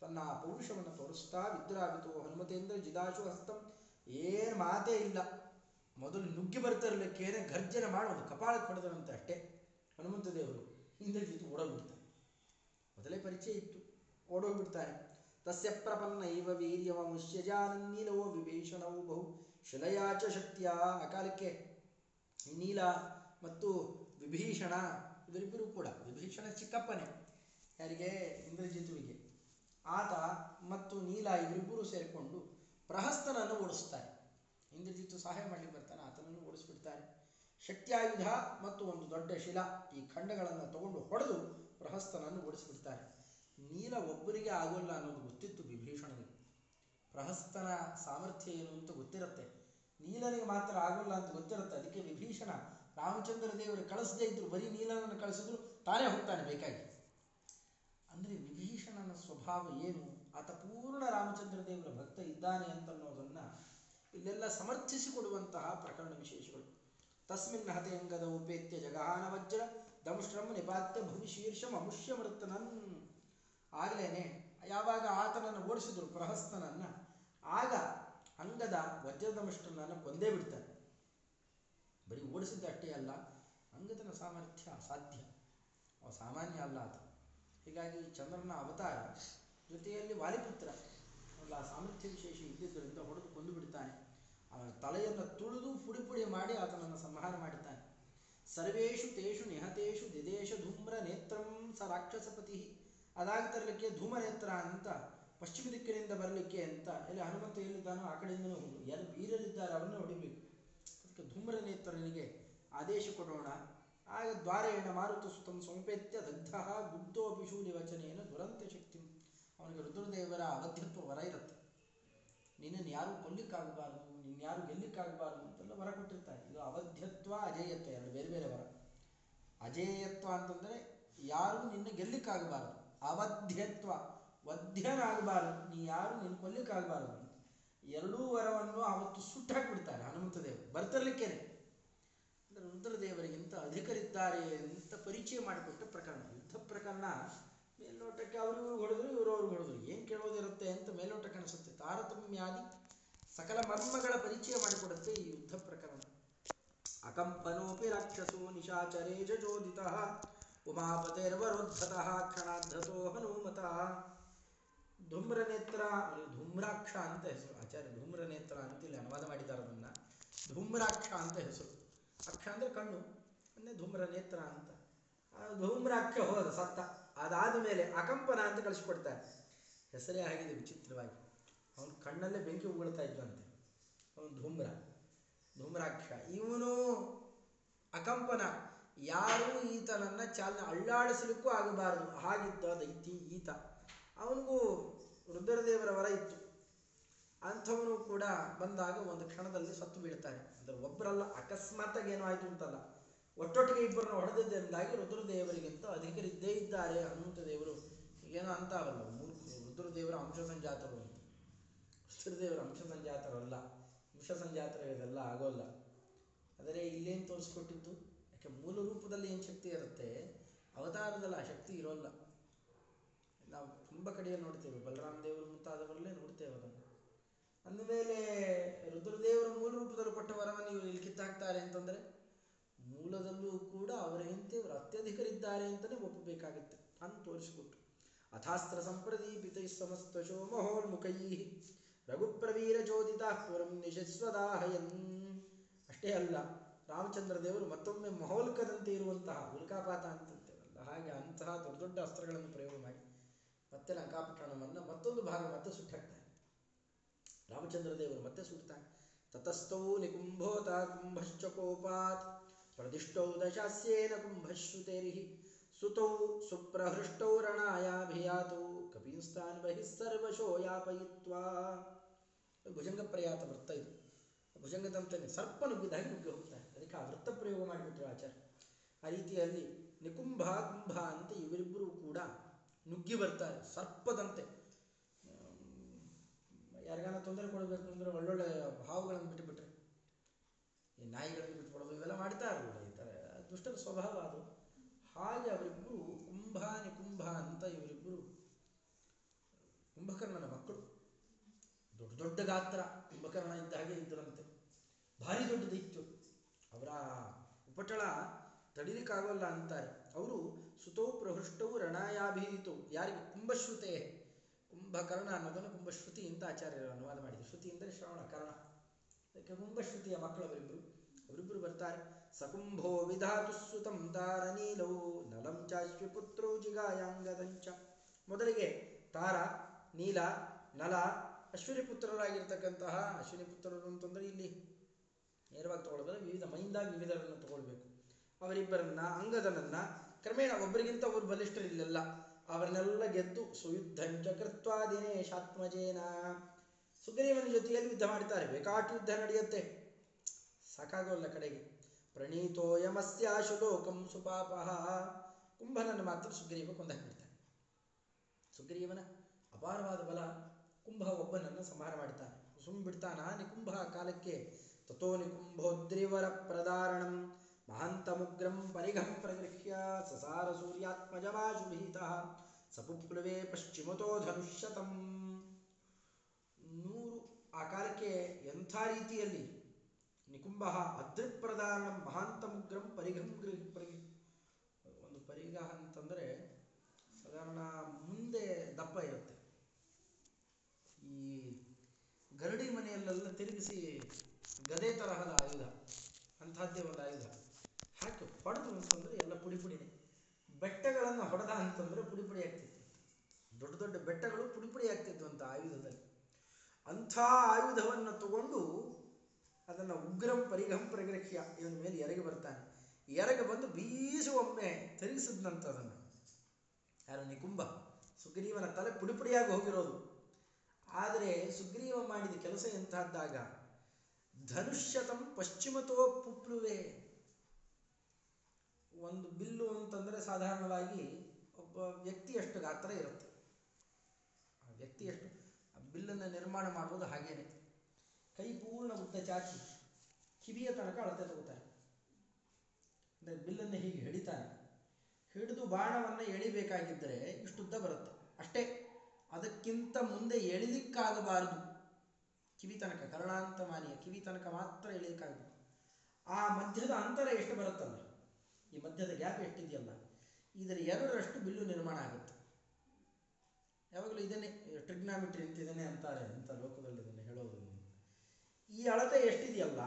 ತನ್ನ ಪೌರುಷವನ್ನು ತೋರಿಸ್ತಾ ವಿದ್ರಾವಿತು, ಹನುಮತೇಂದ್ರ ಜಿದಾಶು ಹಸ್ತಂ, ಏನು ಮಾತೇ ಇಲ್ಲ. ಮೊದಲು ನುಗ್ಗಿ ಬರ್ತಿರ್ಲಿಕ್ಕೇನೆ ಗರ್ಜನೆ ಮಾಡೋದು ಕಪಾಳಕ್ಕೆ ಹೊಡೆದನಂತೆ ಅಷ್ಟೇ. ಹನುಮಂತ ದೇವರು ಹಿಂದೆ ಜಿತು ಓಡೋಗ್ಬಿಡ್ತಾನೆ. ಮೊದಲೇ ಪರಿಚಯ ಇತ್ತು, ಓಡೋಗ್ಬಿಡ್ತಾನೆ. ತಸ್ಯ ಪ್ರಪನ್ನ ಇವ ವೀರ್ಯವ ಮುಷ್ಯಜಾನನ್ನೀಲವೋ ವಿಭೀಷಣವು ಬಹು ಶಿಲಯಾಚ ಶಕ್ತಿಯ, ಆ ಕಾಲಕ್ಕೆ ನೀಲ ಮತ್ತು ವಿಭೀಷಣ, ಇವರಿಬ್ಬರು ಕೂಡ. ವಿಭೀಷಣ ಚಿಕ್ಕಪ್ಪನೇ, ಯಾರಿಗೆ? ಇಂದ್ರಜಿತುವಿಗೆ. ಆತ ಮತ್ತು ನೀಲ ಇವರಿಬ್ಬರು ಸೇರಿಕೊಂಡು ಪ್ರಹಸ್ತನನ್ನು ಓಡಿಸ್ತಾರೆ ಇಂದ್ರಜಿತ್ತು ಸಹಾಯ ಮಾಡಲಿಕ್ಕೆ ಬರ್ತಾನೆ, ಆತನನ್ನು ಓಡಿಸ್ಬಿಡ್ತಾರೆ. ಶಕ್ತಿಯಾಯುಧ ಮತ್ತು ಒಂದು ದೊಡ್ಡ ಶಿಲಾ ಈ ಖಂಡಗಳನ್ನು ತಗೊಂಡು ಹೊಡೆದು ಪ್ರಹಸ್ತನನ್ನು ಓಡಿಸ್ಬಿಡ್ತಾರೆ. ನೀಲ ಒಬ್ಬರಿಗೆ ಆಗೋಲ್ಲ ಅನ್ನೋದು ಗೊತ್ತಿತ್ತು ವಿಭೀಷಣನಿಗೆ. ಪ್ರಹಸ್ತನ ಸಾಮರ್ಥ್ಯ ಏನು ಅಂತ ಗೊತ್ತಿರುತ್ತೆ. ನೀಲನಿಗೆ ಮಾತ್ರ ಆಗೋಲ್ಲ ಅಂತ ಗೊತ್ತಿರುತ್ತೆ. ಅದಕ್ಕೆ ವಿಭೀಷಣ ರಾಮಚಂದ್ರ ದೇವರು ಕಳಿಸದೇ ಇದ್ರು, ಬರೀ ನೀಲನನ್ನು ಕಳಿಸಿದ್ರು ತಾನೇ ಹೋಗ್ತಾನೆ ಬೇಕಾಗಿ. ಅಂದರೆ ವಿಭೀಷಣನ ಸ್ವಭಾವ ಏನು? ಆತ ಪೂರ್ಣ ರಾಮಚಂದ್ರ ದೇವರ ಭಕ್ತ ಇದ್ದಾನೆ ಅಂತನ್ನೋದನ್ನ ಇಲ್ಲೆಲ್ಲ ಸಮರ್ಥಿಸಿಕೊಡುವಂತಹ ಪ್ರಕರಣ ವಿಶೇಷಗಳು. ತಸ್ಮಿನ್ ಹತೆಯಂಗದ ಉಪೇತ್ಯ ಜಗಹಾನ ವಜ್ರ ದಂಶ್ರಂ ನಿಪಾತ್ಯ ಭುವಿ ಶೀರ್ಷಂ ಅಮುಷ್ಯ ಮೃತನನ್. ಆಗಲೇನೆ, ಯಾವಾಗ ಆತನನ್ನು ಓಡಿಸಿದ್ರು ಪ್ರಹಸ್ತನನ್ನ ಆಗ ಅಂಗದ ವಜ್ರದಮಷ್ಟನ್ನು ಕೊಂದೇ ಬಿಡ್ತಾನೆ ಬರೀ ಓಡಿಸಿದ್ದ ಅಷ್ಟೇ ಅಲ್ಲ ಅಂಗದನ ಸಾಮರ್ಥ್ಯ ಅಸಾಧ್ಯ. ಸಾಮಾನ್ಯ ಅಲ್ಲ ಅದು. ಹೀಗಾಗಿ ಚಂದ್ರನ ಅವತಾರ ಜೊತೆಯಲ್ಲಿ ವಾಲಿಪುತ್ರ. ಅಲ್ಲ ಸಾಮರ್ಥ್ಯ ವಿಶೇಷ ಇದ್ದಿದ್ದರಿಂದ ಹೊಡೆದು ಕೊಂದು ಬಿಡ್ತಾನೆ. ಅವನ ತಲೆಯನ್ನು ತುಳಿದು ಪುಡಿ ಪುಡಿ ಮಾಡಿ ಆತನನ್ನು ಸಂಹಾರ ಮಾಡುತ್ತಾನೆ ಸರ್ವೇಷು ತೇಷು ನಿಹತೇಷು ದಿದೇಶ ಧೂಮ್ರ ನೇತ್ರಂ ಸ ರಾಕ್ಷಸಪತಿ. ಅದಾಗಿ ತರಲಿಕ್ಕೆ ಧೂಮನೇತ್ರ ಅಂತ ಪಶ್ಚಿಮ ದಿಕ್ಕಿನಿಂದ ಬರಲಿಕ್ಕೆ ಅಂತ ಎಲ್ಲಿ ಹನುಮಂತ ಎಲ್ಲಿದ್ದಾನೋ ಆ ಕಡೆಯಿಂದನೂ ಹೋಗು ಯಾರು ವೀರರಿದ್ದಾರೆ ಅವರನ್ನು ಹೊಡಿಬೇಕು. ಅದಕ್ಕೆ ಧೂಮ್ರ ನೇತ್ರನಿಗೆ ಆದೇಶ ಕೊಡೋಣ. ಆಗ ದ್ವಾರೇಣ ಮಾರುತ ಸುತಂ ಸಂಪೇತ್ಯ ದಗ್ಧ ಗುಪ್ತೋಪಿ ಶೂಲಿ ವಚನೇನ ದುರಂತ ಶಕ್ತಿ. ಅವನಿಗೆ ರುದ್ರದೇವರ ಅವಧ್ಯತ್ವ ವರ ಇರುತ್ತೆ. ನಿನ್ನನ್ನು ಯಾರು ಕೊಲ್ಲಿಕ್ಕಾಗಬಾರ್ದು, ನಿನ್ನ ಯಾರು ಗೆಲ್ಲಿಕ್ಕಾಗಬಾರ್ದು ಅಂತೆಲ್ಲ ವರ ಕೊಟ್ಟಿರ್ತಾರೆ. ಇದು ಅವಧ್ಯತ್ವ, ಅಜೇಯತ್ವ ಎರಡು ಬೇರೆ ಬೇರೆ ವರ. ಅಜೇಯತ್ವ ಅಂತಂದರೆ ಯಾರು ನಿನ್ನ ಗೆಲ್ಲಿಕ್ಕಾಗಬಾರದು. ಅವಧ್ಯತ್ವ. ವಧ್ಯನಾಗಬಾರದು ನೀ ಯಾರು ನಿನ್ನ ಕೊಲ್ಲಿಕ್ಕಾಗಬಾರದು ಎರಡೂ ವರವನ್ನು ಅವತ್ತು ಸುಟ್ಟಾಕ್ಬಿಡ್ತಾರೆ ಹನುಮಂತ ದೇವರು. ಬರ್ತಿರ್ಲಿಕ್ಕೇನೆ. ಅಂದರೆ ರುದ್ರದೇವರಿಗಿಂತ ಅಧಿಕರಿದ್ದಾರೆ ಅಂತ ಪರಿಚಯ ಮಾಡಿಕೊಟ್ಟ ಪ್ರಕರಣ. ಯುದ್ಧ ಪ್ರಕರಣ ಮೇಲ್ನೋಟಕ್ಕೆ ಅವರು ಇವರು ಹೊಡೆದ್ರು ಇವರು ಹೊಡೆದ್ರು. ಏನು ಕೇಳೋದಿರುತ್ತೆ ಅಂತ ಮೇಲ್ನೋಟಕ್ಕೆ ಕಾಣಿಸುತ್ತೆ. ತಾರತಮ್ಯಾದಿ ಸಕಲ ಮರ್ಮಗಳ ಪರಿಚಯ ಮಾಡಿಕೊಡುತ್ತೆ ಈ ಯುದ್ಧ ಪ್ರಕರಣ. ಅಕಂಪನೋಪಿ ರಾಕ್ಷಸೋ ನಿಶಾಚರೇ ಜೋದಿತ ಉಮಾಪತೇರ್ವರೋದ್ಧತಃ ಕ್ಷಣಾಧ್ರತೋ ಹನುಮತಃ. ಧೂಮ್ರನೇತ್ರ ಧೂಮ್ರಾಕ್ಷ ಅಂತ ಹೆಸರು. ಆಚಾರ್ಯ ಧೂಮ್ರನೇತ್ರ ಅಂತಿಲ್ಲ, ಅನುವಾದ ಮಾಡಿದ್ದಾರೆ ಅದನ್ನ ಧೂಮ್ರಾಕ್ಷ ಅಂತ ಹೆಸರು. ಅಕ್ಷ ಅಂದ್ರೆ ಕಣ್ಣು ಅಂದ್ರೆ ಧೂಮ್ರನೇತ್ರ ಅಂತ. ಧೂಮ್ರಾಕ್ಷ ಹೋದ ಸತ್ತ. ಅದಾದ ಮೇಲೆ ಅಕಂಪನ ಅಂತ ಕಳಿಸ್ಕೊಡ್ತಾರೆ. ಹೆಸರೇ ಆಗಿದೆ ವಿಚಿತ್ರವಾಗಿ. ಅವನು ಕಣ್ಣಲ್ಲೇ ಬೆಂಕಿ ಉಗುಳ್ತಾ ಇದ್ದಂತೆ. ಅವನು ಧೂಮ್ರ, ಧೂಮ್ರಾಕ್ಷ. ಇವನು ಅಕಂಪನ. ಯಾರು ಈತನನ್ನ ಚಾಲನೆ ಅಳ್ಳಾಡಿಸಲಿಕ್ಕೂ ಆಗಬಾರದು. ಹಾಗಿದ್ದ ಅದೈತಿ ಈತ. ಅವನಿಗೂ ರುದ್ರದೇವರ ವರ ಇತ್ತು. ಅಂಥವನು ಕೂಡ ಬಂದಾಗ ಒಂದು ಕ್ಷಣದಲ್ಲಿ ಸತ್ತು ಬೀಳ್ತಾನೆ. ಅಂದ್ರೆ ಒಬ್ಬರಲ್ಲ ಅಕಸ್ಮಾತ್ತಾಗಿ ಏನೋ ಆಯ್ತು ಅಂತಲ್ಲ. ಒಟ್ಟೊಟ್ಟಿಗೆ ಇಬ್ಬರನ್ನ ಹೊಡೆದಿದ್ದರಿಂದಾಗಿ ರುದ್ರದೇವರಿಗಿಂತ ಅಧಿಕರಿದ್ದೇ ಇದ್ದಾರೆ ಹನುಮಂತ ದೇವರು. ಏನೋ ಅಂತಾವಲ್ಲ ಮೂರ್ಖರು ರುದ್ರದೇವರ ಅಂಶ ಸಂಜಾತರು ಅಂತ ರುದ್ರದೇವರ ಅಂಶ ಸಂಜಾತರಲ್ಲ ಅಂಶ ಸಂಜಾತರ ಇದೆಲ್ಲ ಆಗೋಲ್ಲ. ಆದರೆ ಇಲ್ಲೇನು ತೋರಿಸ್ಕೊಟ್ಟಿದ್ದು? ಯಾಕೆ ಮೂಲ ರೂಪದಲ್ಲಿ ಏನು ಶಕ್ತಿ ಇರುತ್ತೆ? ಅವತಾರದಲ್ಲಿ, ಆ ಶಕ್ತಿ ಇರೋಲ್ಲ. ನಾವು ತುಂಬ ಕಡೆಯಲ್ಲಿ ನೋಡ್ತೇವೆ. ಬಲರಾಮ ದೇವರು ಮುಂತಾದವರಲ್ಲೇ ನೋಡ್ತೇವೆ ಅದನ್ನು. ಅಂದಮೇಲೆ ರುದ್ರದೇವರು ಮೂಲ ರೂಪದಲ್ಲಿ ಕೊಟ್ಟ ವರವನ್ನು ಇವರು ಇಲ್ಲಿ ಕಿತ್ತಾಕ್ತಾರೆ ಅಂತಂದರೆ ಮೂಲದಲ್ಲೂ ಕೂಡ ಅವರಿಗಿಂತ ಇವರು ಅತ್ಯಧಿಕರಿದ್ದಾರೆ ಅಂತಲೇ ಒಪ್ಪಬೇಕಾಗುತ್ತೆ. ಅಂತ ತೋರಿಸಿಕೊಟ್ಟು. ಅಥಾಸ್ತ್ರ ಸಂಪ್ರದೀಪಿತೈ ಸಮಸ್ತಶೋ ಮಹೋನ್ಮುಖೈ ರಘುಪ್ರವೀರ ಚೋದಿತ ಪುರಂ ನಿಶಸ್ವದಾಹಯನ್ ಅಷ್ಟೇ ಅಲ್ಲ, ರಾಮಚಂದ್ರ ದೇವರು ಮತ್ತೊಮ್ಮೆ ಮಹೋಲ್ಕದಂತೆ ಇರುವಂತಹ ಉಲ್ಕಾಪಾತ ಅಂತಂತೇವಲ್ಲ. ಹಾಗೆ ಅಂತಹ ದೊಡ್ಡ ದೊಡ್ಡ ಅಸ್ತ್ರಗಳನ್ನು ಪ್ರಯೋಗ ಮಾಡಿ ಮತ್ತೆ ಲಂಕಾಪಟ್ಟಣವನ್ನು ಮತ್ತೊಂದು ಭಾಗ ಮತ್ತೆ ಸುಟ್ಟಾಕ್ತಾನೆ. ರಾಮಚಂದ್ರ ದೇವರು ಮತ್ತೆ ಸುಡ್ತಾನೆ ತತಸ್ಥೌ ನಿಕುಂಭೋತ ಕುಂಭಶ್ಚ ಕೋಪಾತ್ ಪ್ರದಿಷ್ಟೌ ದಶಾಸ್ಯೇನ ಕುಂಭಶ್ರುತೇರಿ ಸುತೌ ಸುಪ್ರಹೃಷ್ಟೌ ರಣಾಯಾಭಿಯಾತೌ ಕಪೀಂಸ್ತಾನ್ ಬಹಿಸ್ಸರ್ವಶೋ ಯಾಪಯಿತ್ವಾ ಭುಜಂಗ ಪ್ರಯಾತ ವೃತ್ತ ಇದು. ಭುಜಂಗದಂತನೇ ಸರ್ಪ ನುಗ್ಗಿದಾಗಿ ನುಗ್ಗಿ ಹೋಗ್ತಾನೆ. ಅದಕ್ಕೆ ಆ ವೃತ್ತ ಪ್ರಯೋಗ ಮಾಡಿಬಿಟ್ರು ಆಚಾರ್ಯ. ಆ ರೀತಿಯಲ್ಲಿ ನಿಕುಂಭ ಕುಂಭ ಅಂತ ಇವರಿಬ್ಬರೂ ಕೂಡ ನುಗ್ಗಿ ಬರ್ತಾರೆ, ಸರ್ಪದಂತೆ. ಯಾರಿಗಾನ ತೊಂದರೆ ಕೊಡಬೇಕು ಅಂದ್ರೆ ಒಳ್ಳೊಳ್ಳೆ ಭಾವಗಳನ್ನು ಬಿಟ್ಟುಬಿಟ್ರೆ. ಈ ನಾಯಿಗಳಿಗೆ ಬಿಟ್ಟುಕೊಡೋದು ಇವೆಲ್ಲ ಮಾಡ್ತಾ ಇರಲಿಲ್ಲ ಈ ಥರ. ದುಷ್ಟರ ಸ್ವಭಾವ ಅದು. ಹಾಗೆ ಅವರಿಬ್ಬರು ಕುಂಭ ನಿಕುಂಭ ಅಂತ ಇವರಿಬ್ಬರು ಕುಂಭಕರ್ಣನ ಮಕ್ಕಳು. ದೊಡ್ಡ ದೊಡ್ಡ ಗಾತ್ರ, ಕುಂಭಕರ್ಣ ಇದ್ದ ಹಾಗೆ ಇದ್ದರಂತೆ. ಭಾರಿ ದೊಡ್ಡದಿತ್ತು. ಅವರ ಉಪಟಳ ತಡಿಲಿಕ್ಕಾಗೋಲ್ಲ ಅಂತಾರೆ. ಅವರು ಸುತೌ ಪ್ರಹೃಷ್ಟವು ರಣಾಯಾಭಿಹಿತು. ಯಾರಿಗೆ? ಕುಂಭಶ್ರುತೆ. ಕುಂಭಕರ್ಣ ಅನ್ನೋದನ್ನು ಕುಂಭಶ್ರುತಿ ಅಂತ ಆಚಾರ್ಯರು ಅನುವಾದ ಮಾಡಿದ್ರು. ಶ್ರುತಿ ಅಂದರೆ ಶ್ರವಣ, ಕರ್ಣ. ಅದಕ್ಕೆ ಕುಂಭಶ್ರುತಿಯ ಮಕ್ಕಳು ಅವರಿಬ್ಬರು ಅವರಿಬ್ಬರು ಬರ್ತಾರೆ. ಸಕುಂಭೋ ವಿಧಾತು ಸುತಂ ನೀಲವು ನಲಂ ಚಾಶ್ವಿ ಪುತ್ರೋ ಜಿಗಾಯಾಂಗದಂಚ. ಮೊದಲಿಗೆ ತಾರ, ನೀಲ, ನಲ, ಅಶ್ವಿನಿ ಪುತ್ರರಾಗಿರ್ತಕ್ಕಂತಹ ಅಶ್ವಿನಿ ಪುತ್ರರು ಅಂತಂದರೆ ಇಲ್ಲಿ ನೇರವಾಗಿ ತಗೊಳ್ಳೋದ್ರೆ ವಿವಿಧ ಮೈಂದಾಗಿ ವಿವಿಧರನ್ನು ತಗೊಳ್ಬೇಕು. ಅವರಿಬ್ಬರನ್ನ ಅಂಗದನನ್ನ, ಕ್ರಮೇಣ ಒಬ್ಬರಿಗಿಂತ ಒಬ್ಬರು ಬಲಿಷ್ಠರಿಲ್ಲ ಅವರನ್ನೆಲ್ಲ ಗೆದ್ದು ಸುಯುದ್ಧಂಚ ಕೃತ್ವಾ ದಿನೇಶಾತ್ಮಜೇನ ಸುಗ್ರೀವನ ಜೊತೆಯಲ್ಲಿ ಯುದ್ಧ ಮಾಡ್ತಾರೆ ಬೇಕಾಟು ಯುದ್ಧ ನಡೆಯುತ್ತೆ. ಸಾಕಾಗೋಲ್ಲ ಕಡೆಗೆ. ಪ್ರಣೀತೋಯಮಸ್ಯಾಶು ಲೋಕಂ ಸುಪಾಪಹ ಕುಂಭನನ್ನು ಮಾತ್ರ ಸುಗ್ರೀವ ಕೊಂದಾಕ್ಬಿಡ್ತಾನೆ ಸುಗ್ರೀವನ ಅಪಾರವಾದ ಬಲ ಕುಂಭ ಒಬ್ಬನನ್ನು ಸಂಹಾರ ಮಾಡ್ತಾನೆ. ಸುಮ್ ಬಿಡ್ತಾನ ನಿಕುಂಭ ಕಾಲಕ್ಕೆ? ತಥೋ ನಿಕುಂಭೋದ್ರಿವರ ಪ್ರದಾರಣಂ ಪ್ರಗೃಹ್ಯ ಸಸಾರ ಸೂರ್ಯಾತ್ಮಜವಾಶುಭೀತಃ ಸಪುಪ್ಲುವೆ ಪಶ್ಚಿಮತೋ ಧನುಷ್ಯತಂ. ನೂರು, ಆ ಕಾಲಕ್ಕೆ ಎಂಥ ರೀತಿಯಲ್ಲಿ ನಿಕುಂಭ ಅದೃಪ್ರಧಾನ ಮಹಾಂತಮುಗ್ರಂ ಪರಿಘಂ ಒಂದು ಪರಿಗಹ ಅಂತಂದರೆ ಸಾಧಾರಣ ಮುಂದೆ ದಪ್ಪ ಇರುತ್ತೆ. ಈ ಗರಡಿ ಮನೆಯಲ್ಲೆಲ್ಲ ತಿರುಗಿಸಿ ಗದೆ ತರಹದ ಆಯುಧ, ಅಂಥದ್ದೇ ಒಂದು ಆಯುಧ. ಹಾಕಿ ಹೊಡೆದು ಅಂತಂದ್ರೆ ಎಲ್ಲ ಪುಡಿ ಪುಡಿನೇ ಬೆಟ್ಟಗಳನ್ನು ಹೊಡೆದ ಅಂತಂದ್ರೆ ಪುಡಿ ಪುಡಿ ಆಗ್ತಿತ್ತು. ದೊಡ್ಡ ದೊಡ್ಡ ಬೆಟ್ಟಗಳು ಪುಡಿ ಪುಡಿ ಆಗ್ತಿದ್ವು ಅಂತ ಆಯುಧದಲ್ಲಿ. ಅಂಥ ಆಯುಧವನ್ನು ತಗೊಂಡು ಅದನ್ನು ಉಗ್ರಂ ಪರಿಗಂ ಪರಿಗ್ರಹ್ಯ ಇವನ ಮೇಲೆ ಎರಗಿ ಬರ್ತಾನೆ. ಎರಗ ಬಂದು ಬೀಸುವೊಮ್ಮೆ ಒಮ್ಮೆ ತಿರುಗಿಸಿದ್ನಂತ ಅದನ್ನು. ಯಾರು ನಿಕುಂಬ ಸುಗ್ರೀವನ ತಲೆ ಪುಡಿ ಪುಡಿಯಾಗಿ ಹೋಗಿರೋದು. ಆದರೆ ಸುಗ್ರೀವ ಮಾಡಿದ ಕೆಲಸ ಎಂತಹದ್ದಾಗ? ಧನುಷ್ಯತಂ ಪಶ್ಚಿಮತೋ ಪುಪ್ಲುವೆ. ಒಂದು ಬಿಲ್ಲು ಅಂತಂದರೆ ಸಾಧಾರಣವಾಗಿ ಒಬ್ಬ ವ್ಯಕ್ತಿಯಷ್ಟು ಗಾತ್ರ ಇರುತ್ತೆ. ಆ ವ್ಯಕ್ತಿಯಷ್ಟು ಆ ಬಿಲ್ಲನ್ನು ನಿರ್ಮಾಣ ಮಾಡುವುದು ಹಾಗೇನೆ. ಕೈ ಪೂರ್ಣ ಉದ್ದ ಚಾಚಿ ಕಿವಿಯ ತನಕ ಅಳತೆ ತಗೋತಾರೆ. ಅಂದರೆ ಬಿಲ್ಲನ್ನು ಹೀಗೆ ಹಿಡಿತಾನೆ ಹಿಡಿದು ಬಾಣವನ್ನು ಎಳಿಬೇಕಾಗಿದ್ದರೆ ಇಷ್ಟುದ್ದ ಬರುತ್ತೆ. ಅಷ್ಟೇ. ಅದಕ್ಕಿಂತ ಮುಂದೆ ಎಳಿಲಿಕ್ಕಾಗಬಾರದು. ಕಿವಿ ತನಕ, ಕರ್ಣಾಂತಮಾನಿಯ ಕಿವಿ ತನಕ ಮಾತ್ರ ಎಳಿಲಿಕ್ಕಾಗಬೇಕು. ಆ ಮಧ್ಯದ ಅಂತರ ಎಷ್ಟು ಬರುತ್ತಲ್ಲ? ಈ ಮಧ್ಯದ ಗ್ಯಾಪ್ ಎಷ್ಟಿದೆಯಲ್ಲ? ಇದರ ಎರಡರಷ್ಟು ಬಿಲ್ಲು ನಿರ್ಮಾಣ ಆಗುತ್ತೆ. ಯಾವಾಗಲೂ ಇದನ್ನೇ ಟ್ರಿಗ್ನಾಮಿಟ್ರಿ ಅಂತ ಇದನ್ನೇ ಅಂತಾರೆ ಅಂತ ಲೋಕದಲ್ಲಿ ಇದನ್ನು ಹೇಳೋದು. ಈ ಅಳತೆ ಎಷ್ಟಿದೆಯಲ್ಲ,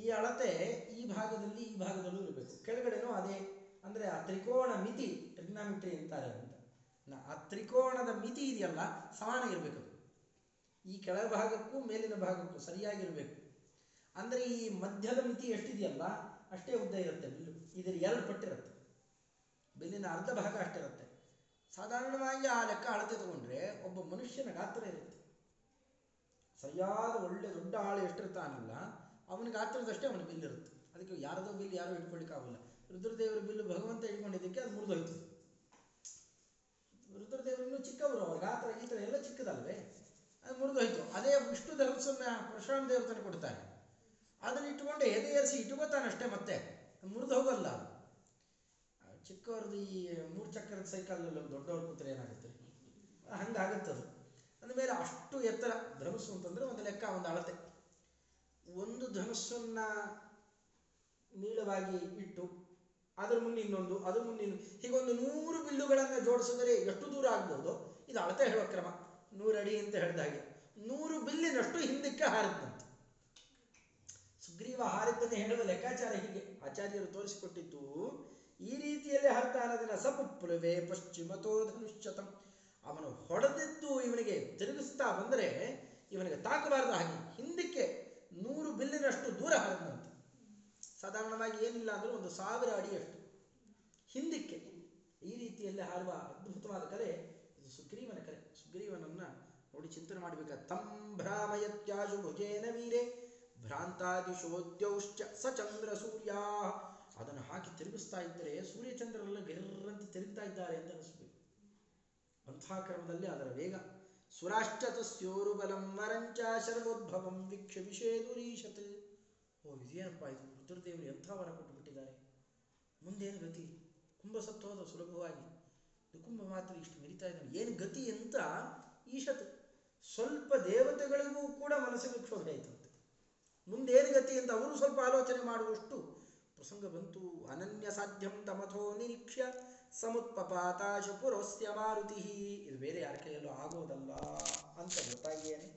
ಈ ಅಳತೆ ಈ ಭಾಗದಲ್ಲಿ ಈ ಭಾಗದಲ್ಲೂ ಇರಬೇಕು. ಕೆಳಗಡೆನೂ ಅದೇ, ಅಂದರೆ ಆ ತ್ರಿಕೋಣ ಮಿತಿ, ಟ್ರಿಗ್ನಾಮಿಟ್ರಿ ಅಂತಾರೆ ಅಂತ. ಆ ತ್ರಿಕೋಣದ ಮಿತಿ ಇದೆಯಲ್ಲ, ಸಮಾನ ಇರಬೇಕು ಈ ಕೆಳಭಾಗಕ್ಕೂ, ಮೇಲಿನ ಭಾಗಕ್ಕೂ ಸರಿಯಾಗಿರಬೇಕು. ಅಂದರೆ ಈ ಮಧ್ಯದ ಮಿತಿ ಎಷ್ಟಿದೆಯಲ್ಲ ಅಷ್ಟೇ ಉದ್ದ ಇರುತ್ತೆ ಬಿಲ್ಲು. ಇದರ ಎರಡು ಪಟ್ಟಿರುತ್ತೆ ಬಿಲ್ಲಿನ ಅರ್ಧ ಭಾಗ ಅಷ್ಟಿರುತ್ತೆ ಸಾಧಾರಣವಾಗಿ ಆ ಲೆಕ್ಕ ಅಳತೆ ತಗೊಂಡ್ರೆ ಒಬ್ಬ ಮನುಷ್ಯನ ಗಾತ್ರ ಇರುತ್ತೆ. ಸರಿಯಾದ ಒಳ್ಳೆ ದೊಡ್ಡ ಆಳು ಎಷ್ಟಿರ್ತಾನಲ್ಲ, ಅವನ ಗಾತ್ರದಷ್ಟೇ ಅವನ ಬಿಲ್ ಇರುತ್ತೆ. ಅದಕ್ಕೆ ಯಾರದೋ ಬಿಲ್ ಯಾರೂ ಇಟ್ಕೊಳ್ಳಿಕ್ಕಾಗಲ್ಲ ರುದ್ರದೇವರ ಬಿಲ್ಲು ಭಗವಂತ ಇಟ್ಕೊಂಡಿದ್ದಕ್ಕೆ ಅದು ಮುರಿದೋಯ್ತು ರುದ್ರದೇವರು ಇನ್ನೂ ಚಿಕ್ಕವರು, ಅವರ ಗಾತ್ರ ಗೀತ್ರ ಎಲ್ಲ ಚಿಕ್ಕದಲ್ವೇ? ಅದು ಮುರಿದೋಯ್ತು ಅದೇ ವಿಷ್ಣು ಧರ್ಮಸನ್ನ ಪರಶುರಾಮ ದೇವತನ ಕೊಡ್ತಾರೆ. ಅದನ್ನ ಇಟ್ಟುಕೊಂಡು ಎದೆ ಏರಿಸಿ ಇಟ್ಕೋತಾನಷ್ಟೇ ಮತ್ತೆ. ಮುರಿದು ಹೋಗಲ್ಲ. ಚಿಕ್ಕವ್ರದ್ದು ಈ ಮೂರು ಚಕ್ರದ ಸೈಕಲಲ್ಲಿ ದೊಡ್ಡವ್ರ ಕೂತ್ರೆ ಏನಾಗುತ್ತೆ? ಹಂಗಾಗತ್ತದು ಅಂದಮೇಲೆ ಅಷ್ಟು ಎತ್ತರ, ಧನುಸ್ಸು ಅಂತಂದ್ರೆ ಒಂದು ಲೆಕ್ಕ, ಒಂದು ಅಳತೆ. ಒಂದು ಧನುಸ್ಸನ್ನ ನೀಳವಾಗಿ ಇಟ್ಟು, ಅದ್ರ ಮುಂದೆ ಇನ್ನೊಂದು, ಅದ್ರ ಮುಂದೆ ಹೀಗೊಂದು ನೂರು ಬಿಲ್ಲುಗಳನ್ನು ಜೋಡಿಸಿದರೆ ಎಷ್ಟು ದೂರ ಆಗ್ಬೋದು? ಇದು ಅಳತೆ ಹೇಳೋ ಕ್ರಮ. ನೂರು ಅಡಿ ಅಂತ ಹೇಳಿದ ಹಾಗೆ. ನೂರು ಬಿಲ್ಲಿನಷ್ಟು ಹಿಂದಕ್ಕೆ ಹಾರಿದ್ದಂತೆ ಸುಗ್ರೀವ ಹಾರಿದ್ದನ್ನು ಹೇಳುವ ಲೆಕ್ಕಾಚಾರ ಹೀಗೆ. ಆಚಾರ್ಯರು ತೋರಿಸಿಕೊಟ್ಟಿದ್ದು, ಈ ರೀತಿಯಲ್ಲಿ ಹರ್ತಾನದನ್ನ ಸಪುಪ್ಲುವೆ ಪಶ್ಚಿಮತೋ ಧನುಶ್ಚತಂ. ಅವನು ಹೊಡೆದಿದ್ದು ಇವನಿಗೆ ತಿರುಗಿಸ್ತಾ ಬಂದರೆ ಇವನಿಗೆ ತಾಕಬಾರದ ಹಾಗೆ ಹಿಂದಕ್ಕೆ ನೂರು ಬಿಲ್ಲಿನಷ್ಟು ದೂರ ಹರಿದಂತೆ. ಸಾಧಾರಣವಾಗಿ ಏನಿಲ್ಲ ಅಂದರೂ ಒಂದು ಸಾವಿರ ಅಡಿಯಷ್ಟು. ಹಿಂದಕ್ಕೆ ಈ ರೀತಿಯಲ್ಲಿ ಹಾರುವ ಅದ್ಭುತವಾದ ಕಲೆ, ಇದು ಸುಗ್ರೀವನ ಕಲೆ. ಸುಗ್ರೀವನನ್ನ ನೋಡಿ ಚಿಂತನೆ ಮಾಡಬೇಕಾದ ತಂ ಭ್ರಾಮಯತ್ಯಾಜು ಭುಜೇನ ವೀರೆ. ಭ್ರಾಂತಾದಿಶೋದ್ಯೌಶ್ಚ ಸ ಚಂದ್ರ ಸೂರ್ಯ ಅದನ್ನು ಹಾಕಿ ತಿರುಗಿಸ್ತಾ ಇದ್ದರೆ ಸೂರ್ಯಚಂದ್ರರೆಲ್ಲ ಗಿರ್ರಂತೆ ತಿರುಗ್ತಾ ಇದ್ದಾರೆ ಅಂತ ಅನಿಸ್ಬೇಕು. ಅಂಥ ಕ್ರಮದಲ್ಲಿ ಅದರ ವೇಗ. ಸುರಾಶ್ಚ ತಸ್ಯೋರು ಬಲಂ ವರಂಚ ಶರ್ವೋದ್ಭವಂ ವೀಕ್ಷ ವಿಷೇದುರೀಶತ್ ಓ, ಇದೇನಪ್ಪ ಇದು? ರುದ್ರದೇವರು ಎಂಥ ವರ ಕೊಟ್ಟುಬಿಟ್ಟಿದ್ದಾರೆ? ಮುಂದೇನು ಗತಿ? ಕುಂಭ ಸತ್ತೋದ ಸುಲಭವಾಗಿ. ಕುಂಭ ಮಾತ್ರ ಇಷ್ಟು ಮೆರಿತಾ ಇದ್ದಾನೆ. ಏನು ಗತಿ ಅಂತ? ಈಶತ್. ಸ್ವಲ್ಪ ದೇವತೆಗಳಿಗೂ ಕೂಡ ಮನಸ್ಸಿಗೆ ಕ್ಷೋಭೆ ಆಯ್ತಂತೆ ಮುಂದೇನು ಗತಿ ಅಂತ ಅವರು ಸ್ವಲ್ಪ ಆಲೋಚನೆ ಮಾಡುವಷ್ಟು ಪ್ರಸಂಗ ಬಂತು. ಅನನ್ಯ ಸಾಧ್ಯಂ ತಮಥೋ ನಿರೀಕ್ಷ್ಯ ಸಮುತ್ಪಪಾತಾಶ ಪುರೋಸ್ಯ ಮಾರುತಿ. ಇದು ಬೇರೆ ಯಾರ ಕೈಯಲ್ಲೂ ಆಗೋದಲ್ಲ ಅಂತ ಗೊತ್ತಾಗಿಯೇನೆ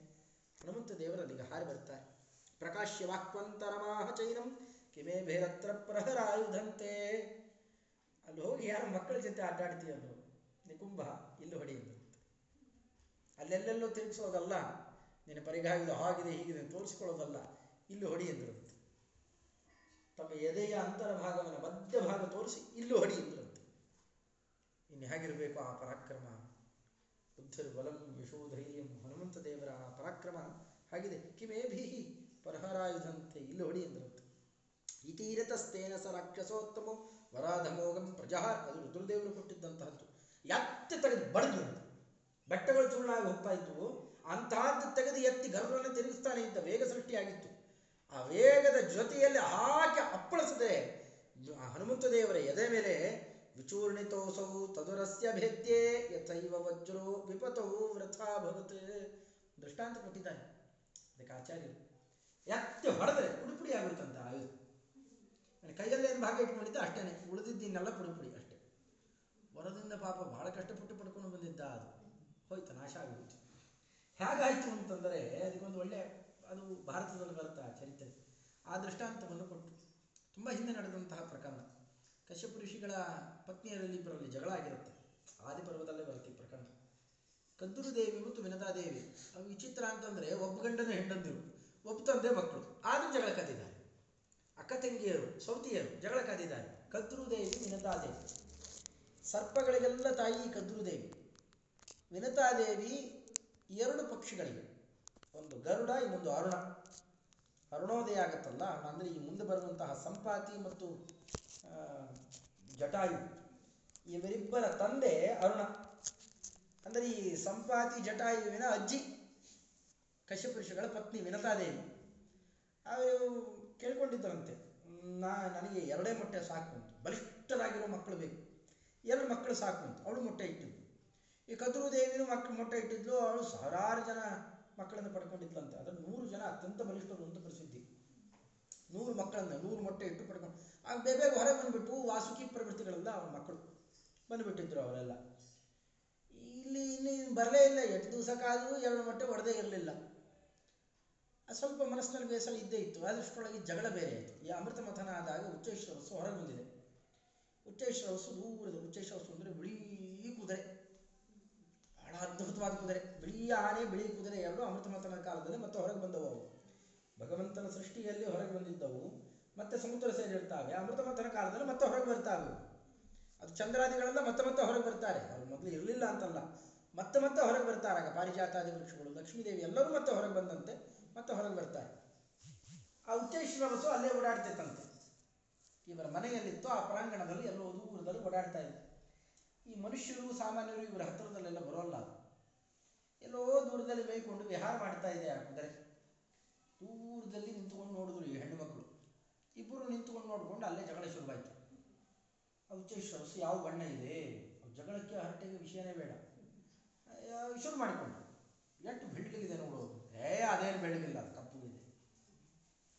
ಹನುಮಂತ ದೇವರಲ್ಲಿಗೆ ಹಾರಿ ಬರ್ತಾರೆ. ಪ್ರಕಾಶ್ಯ ವಾಕ್ವಂತರಮಾಹ ಚೈನಂ ಕಿಮೇ ಭೇರತ್ರ ಪ್ರಹರಾಯುಧಂತೆ. ಅಲ್ಲಿ ಹೋಗಿ ಯಾರ ಮಕ್ಕಳ ಜೊತೆ ಅಡ್ಡಾಡ್ತೀಯಲ್ಲೋ ನಿಕುಂಭ ಇಲ್ಲಿ ಹೊಡಿ ಅಂದಂತೆ. ಅಲ್ಲೆಲ್ಲೆಲ್ಲೋ ತಿರುಗಿಸೋದಲ್ಲ. ನಿನ್ನ ಪರಿಗಾಯಿದು ಹಾಗಿದೆ ಹೀಗಿದೆ ತೋರಿಸ್ಕೊಳ್ಳೋದಲ್ಲ. ಇಲ್ಲಿ ಹೊಡಿ ಎಂದ್ರಂತೆ. ತಮ್ಮ ಎದೆಯ ಅಂತರ ಮಧ್ಯಭಾಗ ಮಧ್ಯ ಭಾಗ ತೋರಿಸಿ ಇಲ್ಲೂ ಹೊಡಿ ಎಂದ್ರಂತೆ. ಇನ್ನು ಹೇಗಿರಬೇಕು ಆ ಪರಾಕ್ರಮ? ಬುದ್ಧರು ಬಲಂ ಯಶೋಧೈರ್ಯಂ ಹನುಮಂತ ದೇವರ ಆ ಪರಾಕ್ರಮ ಹಾಗಿದೆ? ಕಿಮೇ ಭೀಹಿ ಪರಹರಾಯುಧಂತೆ ಇಲ್ಲಿ ಹೊಡಿ ಎಂದ್ರಂತೆ. ಇತೀರತಸ್ತೇನ ಸ ರಾಕ್ಷಸೋತ್ತಮ ವರಾಧಮೋಗಂ ಪ್ರಜಹಾರ್ ಅದು ರುದ್ರದೇವರು ಕೊಟ್ಟಿದ್ದಂತಹದ್ದು. ಎತ್ತಿ ತೆಗೆದು ಬಡದು ಬೆಟ್ಟಗಳು ಚೂರ್ಣಾಗಿ ಹೋಗ್ತಾ ಇದ್ವು. ಅಂತಹದ್ದು ತೆಗೆದು ಎತ್ತಿ ಗರ್ವವನ್ನು ತಿರುಗಿಸ್ತಾನೆ ಇದ್ದ ವೇಗ ಸೃಷ್ಟಿಯಾಗಿತ್ತು. ಆ ವೇಗದ ಜೊತೆಯಲ್ಲಿ ಹಾಕಿ ಅಪ್ಪಳಿಸದೆ ಹನುಮಂತ ದೇವರ ಎದೆ ಮೇಲೆ ವಿಚೂರ್ಣಿತೋಸೌ ತದುರಸ್ಯ ಭೇದ್ಯೆ ಯಥೈವ ವಜ್ರೋ ವಿಪತೌ ವೃಥಾಭವತ್ ದೃಷ್ಟಾಂತ ಕೊಟ್ಟಿದ್ದಾನೆ. ಅದಕ್ಕೆ ಆಚಾರ್ಯರು, ಎತ್ತಿ ಹೊಡೆದ್ರೆ ಪುಡಿ ಪುಡಿ ಆಗುತ್ತಂತ ಆಯುಧ ಕೈಯಲ್ಲಿ ಏನು ಭಾಗ ಇಟ್ಕೊಂಡಿದ್ದ ಅಷ್ಟೇನೆ ಉಳಿದಿದ್ದೀನೆಲ್ಲ ಪುಡಿ ಪುಡಿ ಅಷ್ಟೇ. ಹೊರದಿಂದ ಪಾಪ ಬಹಳ ಕಷ್ಟಪಟ್ಟು ಪಡ್ಕೊಂಡು ಬಂದಿದ್ದ ಅದು. ಹೋಯ್ತು, ನಾಶ ಆಗೋಯ್ತು ಹೇಗಾಯ್ತು ಅಂತಂದರೆ, ಅದಕ್ಕೊಂದು ಒಳ್ಳೆ ಅದು ಭಾರತದಲ್ಲಿ ಬರುತ್ತಾ ಚರಿತ್ರೆ? ಆ ದೃಷ್ಟಾಂತವನ್ನು ಕೊಟ್ಟು. ತುಂಬ ಹಿಂದೆ ನಡೆದಂತಹ ಪ್ರಕರಣ. ಕಶ್ಯಪ ಋಷಿಗಳ ಪತ್ನಿಯರಲ್ಲಿ ಇಬ್ಬರಲ್ಲಿ ಜಗಳ ಆಗಿರುತ್ತೆ. ಆದಿಪರ್ವದಲ್ಲೇ ಬರುತ್ತೆ ಈ ಪ್ರಕರಣ. ಕದ್ದೂರು ದೇವಿ ಮತ್ತು ವಿನತಾದೇವಿ ಅವು ವಿಚಿತ್ರ ಅಂತಂದರೆ ಒಬ್ಬ ಗಂಡನ ಹೆಂಡಂದಿರು ಒಬ್ಬ ತಂದೆ ಮಕ್ಕಳು. ಆದರೂ ಜಗಳ ಕದ್ದಿದ್ದಾರೆ. ಅಕ್ಕ ತಂಗಿಯರು, ಸೌತಿಯರು ಜಗಳ ಕಾದಿದ್ದಾರೆ ಕದ್ದೂರು ದೇವಿ ವಿನತಾದೇವಿ ಸರ್ಪಗಳಿಗೆಲ್ಲ ತಾಯಿ ಕದ್ದೂರು ದೇವಿ. ವಿನತಾದೇವಿ ಎರಡು ಪಕ್ಷಿಗಳಿಗೆ. ಒಂದು ಗರುಡ, ಇನ್ನೊಂದು ಅರುಣ. ಅರುಣೋದಯ ಆಗತ್ತಲ್ಲ, ಅಂದರೆ ಈ ಮುಂದೆ ಬರುವಂತಹ ಸಂಪಾತಿ ಮತ್ತು ಜಟಾಯು. ಇವರಿಬ್ಬರ ತಂದೆ ಅರುಣ. ಅಂದರೆ ಈ ಸಂಪಾತಿ, ಜಟಾಯುವಿನ ಅಜ್ಜಿ ಕಶಪುರುಷಗಳ ಪತ್ನಿ ವಿನತಾದೇವಿ. ಅವರು ಕೇಳ್ಕೊಂಡಿದ್ದರಂತೆ, ನಾ, ನನಗೆ ಎರಡೇ ಮೊಟ್ಟೆ ಸಾಕು ಅಂತ. ಬಲಿಷ್ಠರಾಗಿರೋ ಮಕ್ಕಳು ಬೇಕು. ಎರಡು ಮಕ್ಕಳು ಸಾಕು ಅಂತ. ಅವಳು ಮೊಟ್ಟೆ ಇಟ್ಟಿದ್ಲು ಈ ಕದ್ರು ದೇವಿನೂ ಮಕ್ಕಳು ಮೊಟ್ಟೆ ಇಟ್ಟಿದ್ಲು. ಅವಳು ಸಾವಿರಾರು ಜನ ಮಕ್ಕಳನ್ನು ಪಡ್ಕೊಂಡಿದ್ಲಂತೆ. ಅದನ್ನು ನೂರು ಜನ ಅತ್ಯಂತ ಬಲಿಷ್ಠರು ಪ್ರಸಿದ್ಧಿ. ನೂರು ಮಕ್ಕಳನ್ನ, ನೂರು ಮೊಟ್ಟೆ ಇಟ್ಟು ಪಡ್ಕೊಂಡು ಆಗ ಬೇಬೇಗ ಹೊರಗೆ ಬಂದ್ಬಿಟ್ಟು ವಾಸುಕಿ ಪ್ರವೃತ್ತಿಗಳೆಲ್ಲ ಅವ್ರ ಮಕ್ಕಳು ಬಂದುಬಿಟ್ಟಿದ್ರು ಅವರೆಲ್ಲ. ಇಲ್ಲಿ ಇಲ್ಲಿ ಬರಲೇ ಇಲ್ಲ, ಎಷ್ಟು ದಿವಸಕ್ಕಾದರೂ ಎರಡು ಮೊಟ್ಟೆ ಹೊಡೆದೇ ಇರಲಿಲ್ಲ. ಸ್ವಲ್ಪ ಮನಸ್ಸಿನಲ್ಲಿ ಬೇಸರ ಇದ್ದೇ ಇತ್ತು. ಅದೃಷ್ಟೊಳಗೆ ಜಗಳ ಬೇರೆ ಆಯಿತು. ಈ ಅಮೃತ ಮಥನ ಆದಾಗ ಉಚ್ಚೇಶ್ವರಸ್ಸು ಹೊರಗೆ ಬಂದಿದೆ. ಉಚ್ಚೇಶ್ವರಸ್ಸು ದೂರದ ಉಚ್ಚೇಶ್ವರಸ್ಸು ಅಂದರೆ ಬಿಳಿ ಕುದುರೆ ಬಹಳ ಅದ್ಭುತವಾದ ಬಿಳಿ ಆನೆ ಬಿಳಿ ಕುದುರೆ ಎರಡು ಅಮೃತ ಮಥನ ಕಾಲದಲ್ಲಿ ಮತ್ತೆ ಹೊರಗೆ ಬಂದವು ಅವು ಭಗವಂತನ ಸೃಷ್ಟಿಯಲ್ಲಿ ಹೊರಗೆ ಬಂದಿದ್ದವು. ಮತ್ತೆ ಸಮುದ್ರ ಸೇರಿರ್ತಾವೆ ಅಮೃತ ಮಂಥನ ಕಾಲದಲ್ಲಿ ಮತ್ತೆ ಹೊರಗೆ ಬರ್ತಾವೆ. ಅದು ಚಂದ್ರಾದಿಗಳೆಲ್ಲ, ಮತ್ತೆ ಮತ್ತೆ ಹೊರಗೆ ಬರ್ತಾರೆ. ಅವ್ರು ಮೊದಲು ಇರಲಿಲ್ಲ ಅಂತಲ್ಲ. ಮತ್ತೆ ಮತ್ತೆ ಹೊರಗೆ ಬರ್ತಾರೆ. ಆಗ ಪಾರಿಜಾತಾದಿ ವೃಕ್ಷಗಳು, ಲಕ್ಷ್ಮೀದೇವಿ ಎಲ್ಲರೂ ಮತ್ತೆ ಹೊರಗೆ ಬಂದಂತೆ, ಮತ್ತೆ ಹೊರಗೆ ಬರ್ತಾರೆ. ಆ ಉಚ್ಚೇಶ್ವರಸು ಅಲ್ಲೇ ಓಡಾಡ್ತಿತ್ತಂತೆ. ಇವರ ಮನೆಯಲ್ಲಿತ್ತು. ಆ ಪ್ರಾಂಗಣದಲ್ಲಿ ಎಲ್ಲೋ ದೂರದಲ್ಲಿ ಓಡಾಡ್ತಾ ಇತ್ತು. ಈ ಮನುಷ್ಯರು ಸಾಮಾನ್ಯರು ಇವರ ಹತ್ತಿರದಲ್ಲೆಲ್ಲ ಬರೋಲ್ಲ. ಎಲ್ಲೋ ದೂರದಲ್ಲಿ ಬೈಕೊಂಡು ವಿಹಾರ ಮಾಡ್ತಾ ಇದೆ ಆ ದೂರದಲ್ಲಿ ನಿಂತ್ಕೊಂಡು ನೋಡಿದ್ರು ಈ ಹೆಣ್ಣು ಮಕ್ಕಳು. ಇಬ್ಬರು ನಿಂತ್ಕೊಂಡು ನೋಡ್ಕೊಂಡು ಅಲ್ಲೇ ಜಗಳ ಶುರುವಾಯಿತು. ಅವು ಸೊಸೆ ಯಾವ ಬಣ್ಣ ಇದೆ? ಜಗಳಕ್ಕೆ ಹರಟೆಗೆ ವಿಷಯನೇ ಬೇಡ. ಶುರು ಮಾಡಿಕೊಂಡು ಎಷ್ಟು ಬೆಳ್ಳಗಿದೆ ನೋಡೋದು ಏ, ಅದೇನು ಬೆಳ್ಳಗಿಲ್ಲ ಕಪ್ಪು ಇದೆ.